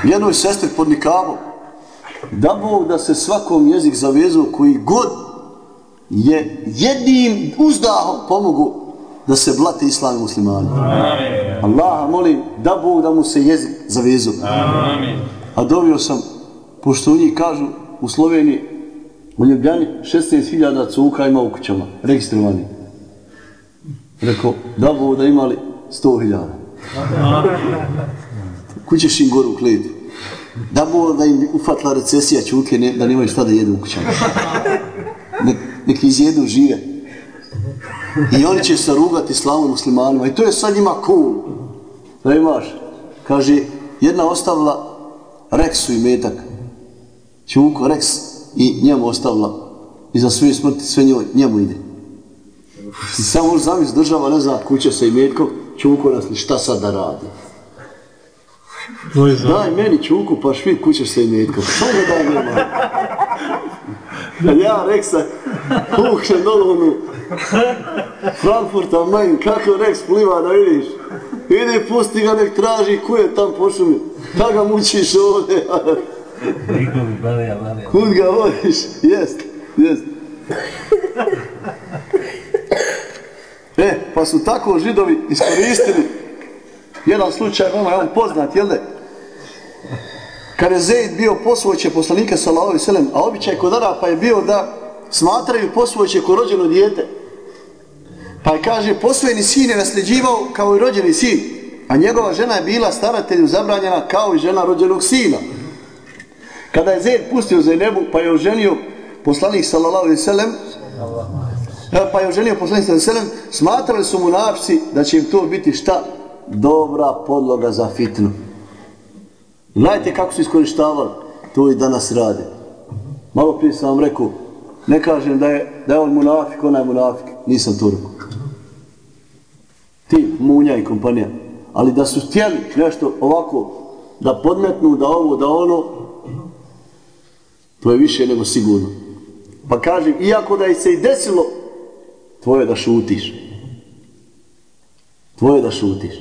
Jednoj sestri pod nikabom. Da Bog da se svakom jezik zavezu koji god je jednim uzdahom pomogu da se blate islam muslimani. Allaha molim da Bog da mu se jezik zavezu. A dobio sam, pošto njih kažu u Sloveniji, u Ljubljani 16.000 cuka ima u kućama, registrovani. Rekao, da Bog da imali 100.000. Kućeš im goru u kletu. Da Bog da im ufatla recesija čuke, ne, da nemaju šta da jedu u kućama. Nek, nek izjedu žive. I oni će se rugati slavom muslimanima. I to je sad njima cool. Da imaš. Kaže, jedna ostavila Reksu i metak. Čuko Reks i njemu ostavila. I za svoje smrti sve njoj, njemu ide. I samo zamisli država ne zna kuće sa imetkom, Čuko nas li šta sad da radi. Daj meni čuku pa švit kuće sa imetkom. Šta da daj meni? Ja Reksa puknem dolu onu Frankfurta Main, kako Rex pliva da vidiš. Idi pusti ga nek traži kuje tam po šumi. Da ga mučiš ovdje. Kud ga vodiš? Jest, jest. E, pa su tako židovi iskoristili jedan slučaj, vama je on poznat, jel ne? Kad je Zeid bio posvoće poslanika sallallahu alejhi a običaj kod Arapa je bio da smatraju posvoće ko rođeno dijete. Pa je kaže, posvojeni sin je nasljeđivao kao i rođeni sin, a njegova žena je bila staratelju zabranjena kao i žena rođenog sina. Kada je Zeid pustio Zajnebu, pa je oženio poslanik sallallahu alejhi ve sellem, pa je oženio poslanik sallallahu alejhi ve sellem, smatrali su mu napsi da će im to biti šta? Dobra podloga za fitnu. Gledajte kako su iskorištavali, to i danas rade. Malo prije sam vam rekao, ne kažem da je, da je on munafik, onaj munafik, nisam to rekao. Ti, munja i kompanija. Ali da su htjeli nešto ovako, da podmetnu, da ovo, da ono, to je više nego sigurno. Pa kažem, iako da je se i desilo, tvoje je da šutiš. Tvoje je da šutiš.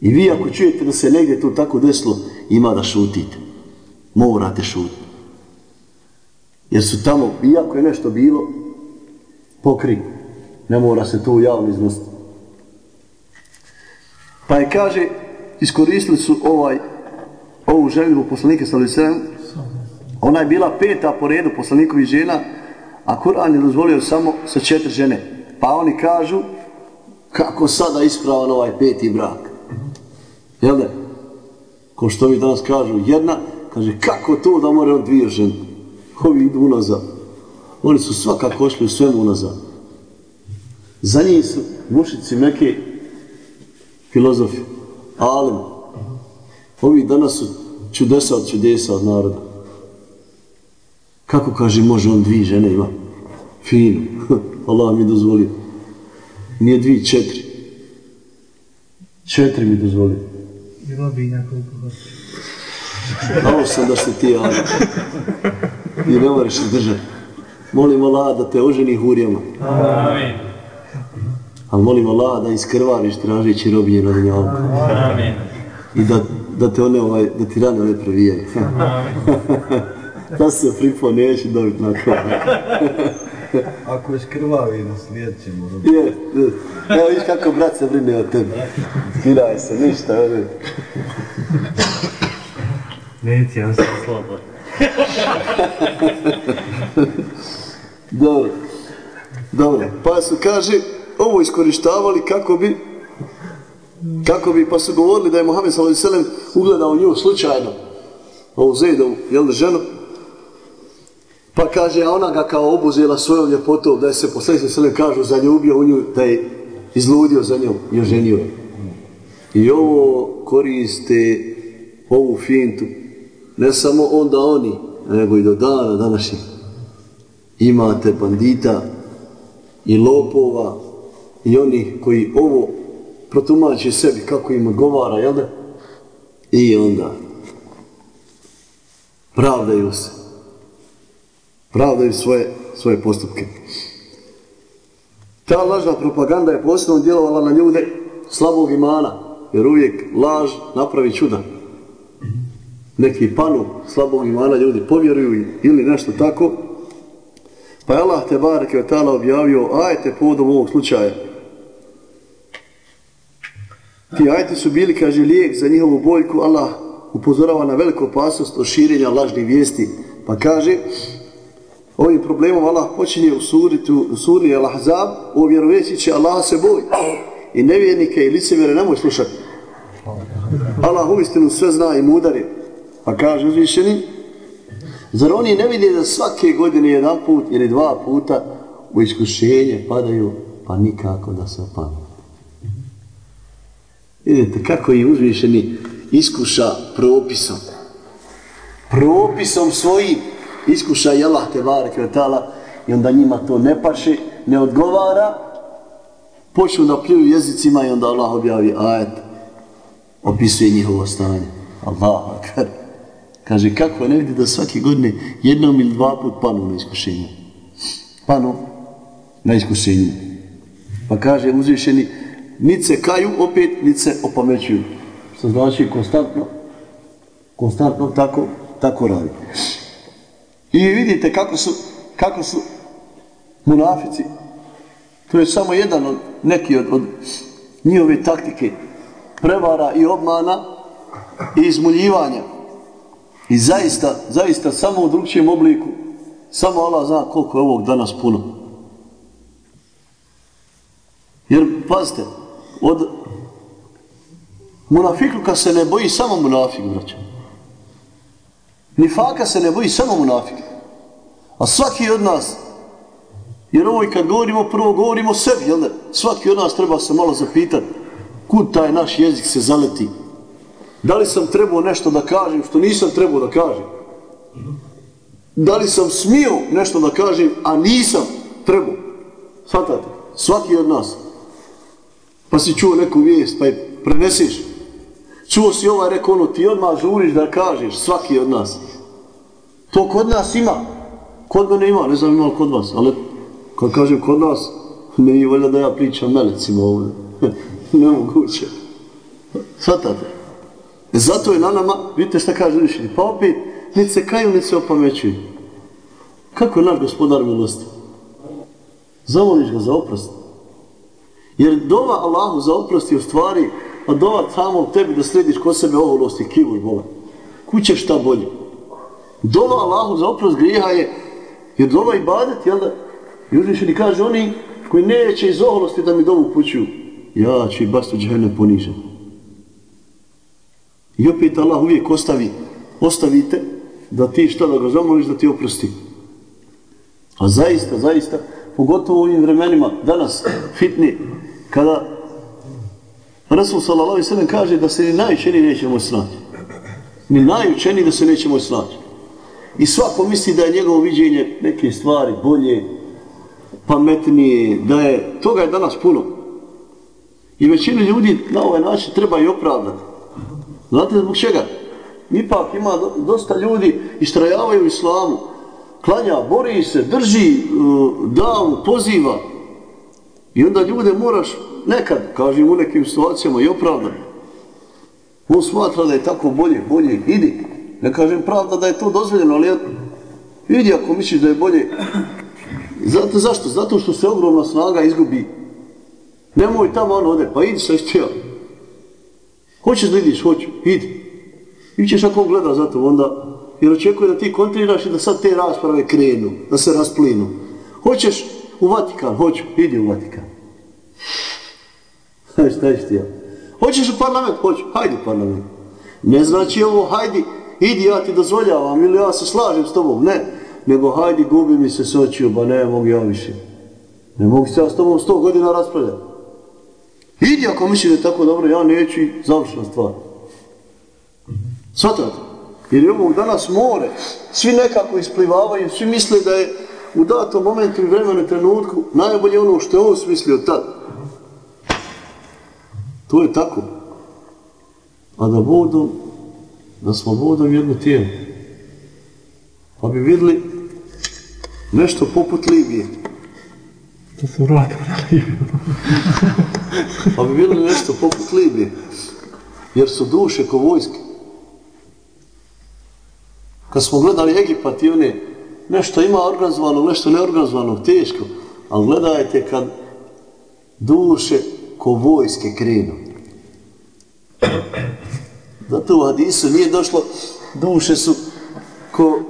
I vi ako čujete da se negdje to tako desilo, ima da šutite. Morate šutiti. Jer su tamo, iako je nešto bilo, pokri. Ne mora se to javno iznositi. Pa je kaže, iskoristili su ovaj, ovu želju poslanike sallallahu Ona je bila peta po redu poslanikovih žena, a Kur'an je dozvolio samo sa četiri žene. Pa oni kažu, kako sada ispravan ovaj peti brak. Jel da? Ko što vi danas kažu, jedna, kaže, kako to da more on dvije žene? Ovi idu unazad. Oni su svakako ošli u svemu unazad. Za njih su mušici neke filozofi, alim. Ovi danas su čudesa od čudesa od naroda. Kako kaže, može on dvije žene ima? Fino. Allah mi dozvolio. Nije dvije, četiri. Četiri mi dozvolio. Bilo bi nekoliko. Znao sam da ste ti ali. I ne moraš se držati. Molim Allah da te oženi hurijama. Amin. Ali molim Allah da iskrvariš tražeći robinje na dunjalku. Amin. I da, da te one ovaj, da ti rane one provijaju. da se fripo neće dobiti na to. Ako je skrvavi, na slijet ćemo robiti. Je, je. Evo viš kako brat se brine o tebi. Skidaj se, ništa. Ne. Neće, on se slobodno. Dobro. Dobro. Pa su, kaže, ovo iskorištavali kako bi kako bi, pa su govorili da je Mohamed s.a.v. ugledao nju slučajno, ovu Zejdovu, jel ženu, pa kaže, a ona ga kao obuzela svojom ljepotom, da je se posle s.a.v. kažu, zaljubio u nju, da je izludio za njom i oženio je. I ovo koriste, ovu fintu, ne samo onda oni, nego i do dana današnjih. Imate bandita i lopova i onih koji ovo protumače sebi kako im odgovara, jel da? I onda pravdaju se. Pravdaju svoje, svoje postupke. Ta lažna propaganda je posebno djelovala na ljude slabog imana, jer uvijek laž napravi čuda. neki panu slabog imana ljudi povjeruju ili nešto tako, pa je Allah te bareke objavio ajete povodom ovog slučaja. Ti ajeti su bili, kaže, lijek za njihovu boljku, Allah upozorava na veliku opasnost od širenja lažnih vijesti. Pa kaže, ovim problemom Allah počinje u suri, u suri Al-Ahzab, o će Allah se boj. I nevjernike i licevjere nemoj slušati. Allah uistinu sve zna i mudar je. Pa kaže uzvišeni, zar oni ne vide da svake godine jedan put ili dva puta u iskušenje padaju, pa nikako da se opanu. Vidite kako je uzvišeni iskuša propisom. Propisom svojim iskuša je Allah te barek vetala i onda njima to ne paše, ne odgovara, počnu da pljuju jezicima i onda Allah objavi ajet, opisuje njihovo stanje. Allah. Kaže, kako ne vidi da svake godine jednom ili dva put panu na iskušenju. Panu na iskušenju. Pa kaže uzvišeni, niti se kaju opet, niti se opamećuju. Što znači konstantno, konstantno tako, tako radi. I vidite kako su, kako su munafici. To je samo jedan od, neki od, od njihove taktike prevara i obmana i izmuljivanja. I zaista, zaista samo u drugčijem obliku, samo Allah zna koliko je ovog danas puno. Jer, pazite, od munafikluka se ne boji samo munafik, braća. Nifaka se ne boji samo munafik. A svaki od nas, jer ovo i kad govorimo, prvo govorimo o sebi, jel da? Svaki od nas treba se malo zapitati kud taj naš jezik se zaleti. Da li sam trebao nešto da kažem što nisam trebao da kažem? Da li sam smio nešto da kažem, a nisam trebao? Svatate, svaki od nas. Pa si čuo neku vijest, pa je prenesiš. Čuo si ovaj rekao ono, ti odmah žuriš da kažeš, svaki od nas. To kod nas ima. Kod mene ima, ne znam ima kod vas, ali kad kažem kod nas, ne je volja da ja pričam melecima ovdje. Nemoguće. Svatate. Zato je na nama, vidite šta kaže Višnji, pa opet, niti se kaju, niti se opamećuju. Kako je naš gospodar milosti? Zamoliš ga za oprost. Jer dova Allahu za oprost je u stvari, a dova samo tebi da središ kod sebe oholost i kivur Boga. Kuće šta bolje. Dova Allahu za oprost grijeha je, jer dova i badet, jel da? I uzvišeni kaže, oni koji neće iz oholosti da mi dovu pućuju, ja ću i bastu džahene ponižen. I opet Allah uvijek ostavi, ostavite da ti šta da ga zamoliš da ti oprosti. A zaista, zaista, pogotovo u ovim vremenima, danas, fitni, kada Rasul sallallahu sallam kaže da se ni najučeniji neće moći snaći. Ni najučeniji da se neće moći snaći. I svako misli da je njegovo viđenje neke stvari bolje, pametnije, da je, toga je danas puno. I većinu ljudi na ovaj način treba i opravdati. Znate zbog čega? Ipak ima dosta ljudi istrajavaju islamu. Klanja, bori se, drži davu, poziva. I onda ljude moraš nekad, kažem u nekim situacijama, i opravdati. On smatra da je tako bolje, bolje, idi. Ne kažem pravda da je to dozvoljeno, ali vidi ako misliš da je bolje. Zato, zašto? Zato što se ogromna snaga izgubi Nemoj tamo ono ode, pa idi sa istija. Hoćeš da idiš, hoću, idi. I ćeš ako gleda za to, onda, jer očekuje da ti kontriraš i da sad te rasprave krenu, da se rasplinu. Hoćeš u Vatikan, hoću, idi u Vatikan. Šta je istija? Hoćeš u parlament, hoću, hajdi u parlament. Ne znači ovo, hajdi, idi, ja ti dozvoljavam, ili ja se slažem s tobom, ne. Nego hajdi, gubi mi se s očiju, ba ne mogu ja više. Ne mogu se ja s tobom sto godina raspravljati. Idi ako misli da tako dobro, ja neću i završna stvar. Svatate? Jer je ovog danas more, svi nekako isplivavaju, svi misle da je u datom momentu i vremenu trenutku najbolje ono što je on smislio tad. To je tako. A da budom, da smo budom jedno tijelo. Pa bi vidjeli nešto poput Libije. Da se vratimo na Libiju. pa bi vidjeli nešto poput Libije. Jer su duše ko vojske. Kad smo gledali Egipat i one, nešto ima organizovanog, nešto neorganizovanog, teško. Ali gledajte kad duše ko vojske krenu. Zato u hadisu nije došlo, duše su ko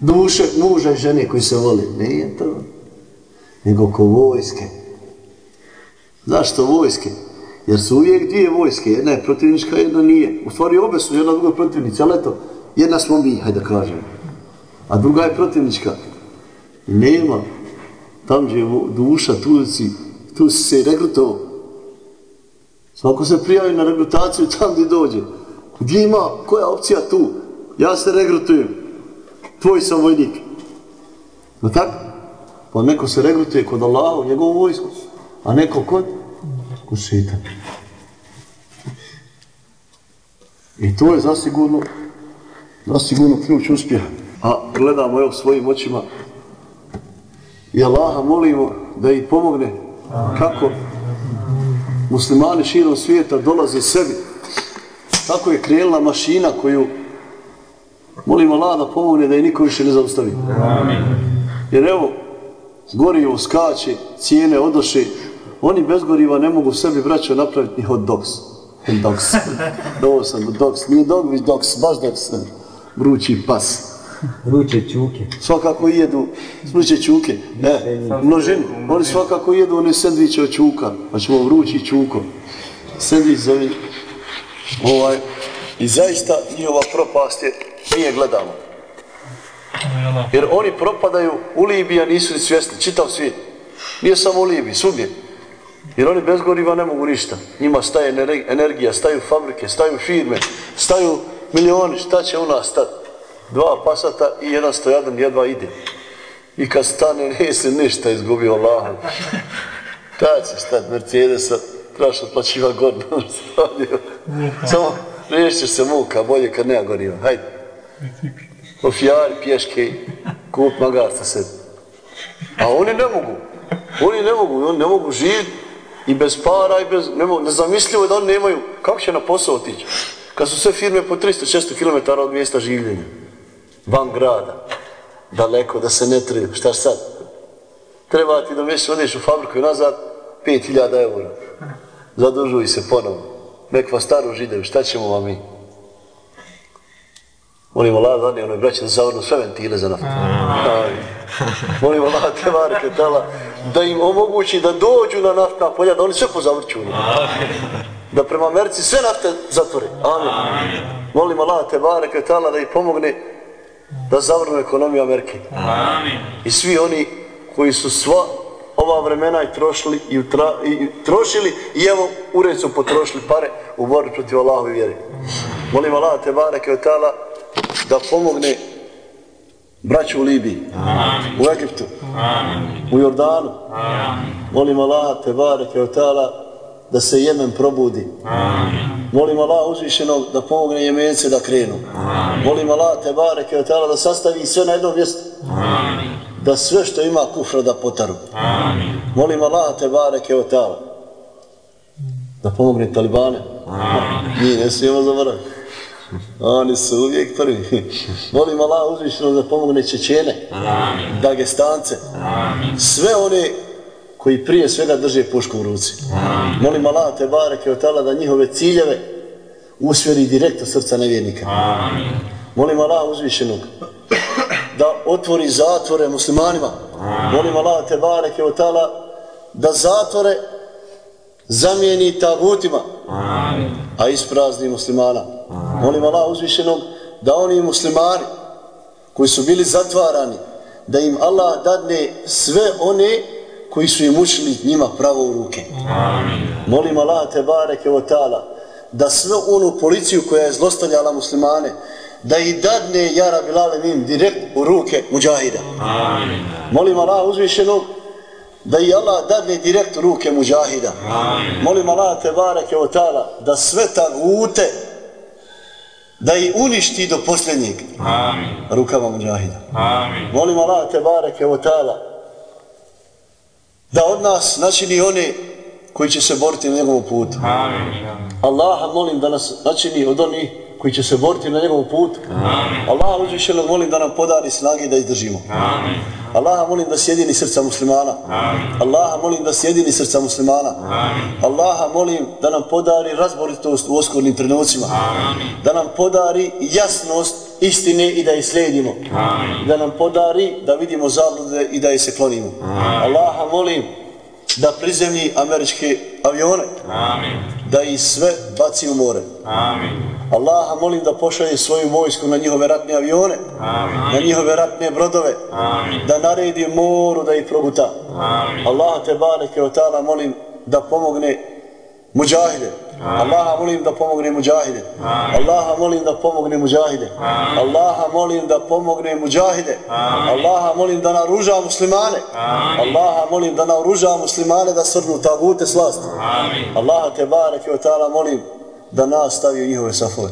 duše muža i žene koji se vole. Nije to. Nego ko vojske. Zašto vojske? Jer su uvijek dvije vojske, jedna je protivnička, jedna nije. U stvari obe su jedna druga protivnica, ali eto, jedna smo mi, hajde da kažemo. A druga je protivnička. Nema. Tam gdje je duša, tu si, tu si se regrutovao. Svako se prijavi na regrutaciju tam gdje dođe. Gdje ima, koja opcija tu? Ja se regrutujem. Tvoj sam vojnik. No tako? Pa neko se regrutuje kod Allaha u njegovu vojsku, a neko kod? Kod šeitan. I to je zasigurno, zasigurno ključ uspjeha. A gledamo evo svojim očima i Allaha molimo da ih pomogne kako muslimani širom svijeta dolaze sebi. Tako je krenula mašina koju molimo Allah da pomogne da je niko više ne zaustavi. Jer evo, gorivo skače, cijene odoše, oni bez goriva ne mogu sebi braćo napraviti ni hot dogs. Dogs. Dovo sam dogs. Nije dog, već dogs, baš dogs. Vrući pas. Ruče čuke. Svakako jedu vruće čuke. E, množinu. Oni svakako jedu one sendviče od čuka. Pa ćemo vrući čuko. Sendvič zove ovaj. I zaista njihova propast je, nije gledamo. Jer oni propadaju u Libiji, a nisu ni svjesni, čitav svijet. Nije samo u Libiji, svugdje. Jer oni bez goriva ne mogu ništa. Njima staje ener- energija, staju fabrike, staju firme, staju milioni, šta će u nas stati? Dva pasata i jedan stojadan jedva ide. I kad stane, nisi ništa izgubio Allaha. Tad će stati Mercedesa, trebaš otplaćiva godinu. Samo riješit se muka, bolje kad nema goriva. Hajde. Ofijari, pješke, kup magarca sebi. A oni ne mogu. Oni ne mogu, oni ne mogu živjeti i bez para i bez... Ne mogu, nezamislivo je da oni nemaju... Kako će na posao otići? Kad su sve firme po 300-600 km od mjesta življenja. Van grada. Daleko, da se ne treba. Šta sad? Treba ti da mjesec odeš u fabriku i nazad 5000 eura. Zadužuj se ponovo. Nek vas staru židevi, šta ćemo vam mi? Molimo Allah da onoj braći da zavrnu sve ventile za naftu. Molimo Allah te varke tala da im omogući da dođu na naftna polja, da oni sve pozavrću. Da prema Americi sve nafte zatvore. Amin. Molimo Allah te bareke tala da ih pomogne da zavrnu ekonomiju Amerike. I svi oni koji su sva ova vremena i trošili i, utra, i trošili i evo ured su potrošili pare u borbi protiv Allahove vjere. Molim Allah te bareke od da pomogne braću u Libiji, u Egiptu, u Jordanu. Molim Allah te bareke od da se Jemen probudi. Molim Allah uzvišenog da pomogne Jemence da krenu. Molim Allah te bareke da sastavi sve na jednom mjestu. Da sve što ima kufra da potaru. Molim Allah te bareke da pomogne Talibane. Mi ne smijemo zaboraviti. Oni su uvijek prvi. Molim Allah uzvišeno da pomogne Čečene, Dagestance, sve one koji prije svega drže pušku u ruci. Molim Allah te bareke od tala da njihove ciljeve usvjeri direkt u srca nevjernika. Molim Allah uzvišenog da otvori zatvore muslimanima. Molim Allah te bareke od tala da zatvore zamijeni tagutima, a isprazni muslimana. Molim Allah uzvišenog da oni muslimani koji su bili zatvarani, da im Allah dadne sve one koji su im učili njima pravo u ruke. Molim Allah te bareke o tala da sve onu policiju koja je zlostavljala muslimane, da ih dadne Jara Bilalevim direkt u ruke muđahida. Molim Allah uzvišenog da i Allah dadne direkt u ruke muđahida. Molim Allah te bareke o tala da sve tagute da ih uništi do posljednjeg rukama muđahida. Molim Allah te bareke o tala da od nas načini one koji će se boriti na njegovom putu. Allaha molim da nas načini od onih koji će se boriti na njegovom putu. Allah uzvišenog molim da nam podari snage da izdržimo. Allaha molim da sjedini srca muslimana. Allaha molim da sjedini srca muslimana. Allaha molim da nam podari razboritost u oskornim trenucima. Da nam podari jasnost istine i da je slijedimo. Da nam podari da vidimo zablude i da je se klonimo. Allaha molim da prizemlji američke avione. Da ih sve baci u more. Allaha molim da pošalje svoju vojsku na njihove ratne avione, na njihove ratne brodove, da naredi moru da ih proguta. Allaha te bareke o molim da pomogne muđahide. Allaha molim da pomogne muđahide. Allaha molim da pomogne muđahide. Allaha molim da pomogne muđahide. Allaha molim da naruža muslimane. Allaha molim da naruža muslimane da svrnu tagute slasti. Allaha te bareke o ta'ala molim da nas stavi u njihove safove.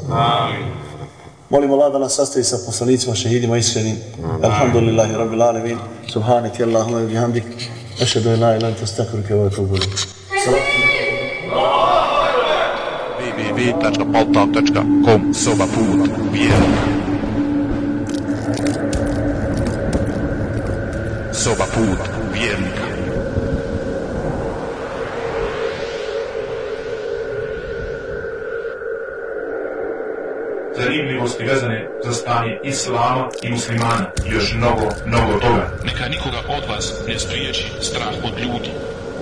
Molim Allah da nas sastavi sa poslanicima, šehidima iskrenim. Alhamdulillahi rabbil alamin. Subhaneke Allahumma i bihamdik. Ašhedu en la ilaha illa anta astaghfiruka wa atubu. www.paltal.com Soba put vjernika Soba put vjernika zanimljivosti vezane za stanje islama i muslimana. I još mnogo, mnogo toga. Neka nikoga od vas ne spriječi strah od ljudi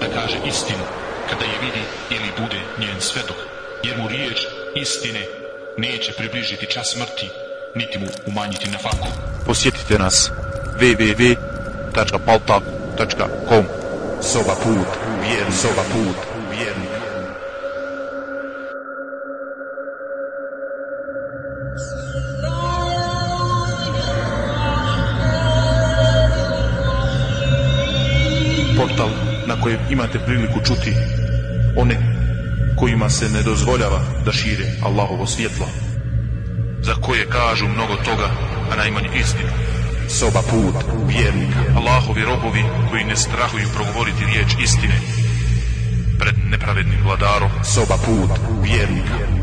da kaže istinu kada je vidi ili bude njen svedok, jer mu riječ istine neće približiti čas smrti, niti mu umanjiti na faku. Posjetite nas www.paltal.com Soba put vjernika Soba put vjernika portal na kojem imate priliku čuti one kojima se ne dozvoljava da šire Allahovo svjetlo za koje kažu mnogo toga a najmanje istinu. Soba put vjernika. Allahovi robovi koji ne strahuju progovoriti riječ istine pred nepravednim vladarom. Soba put vjernika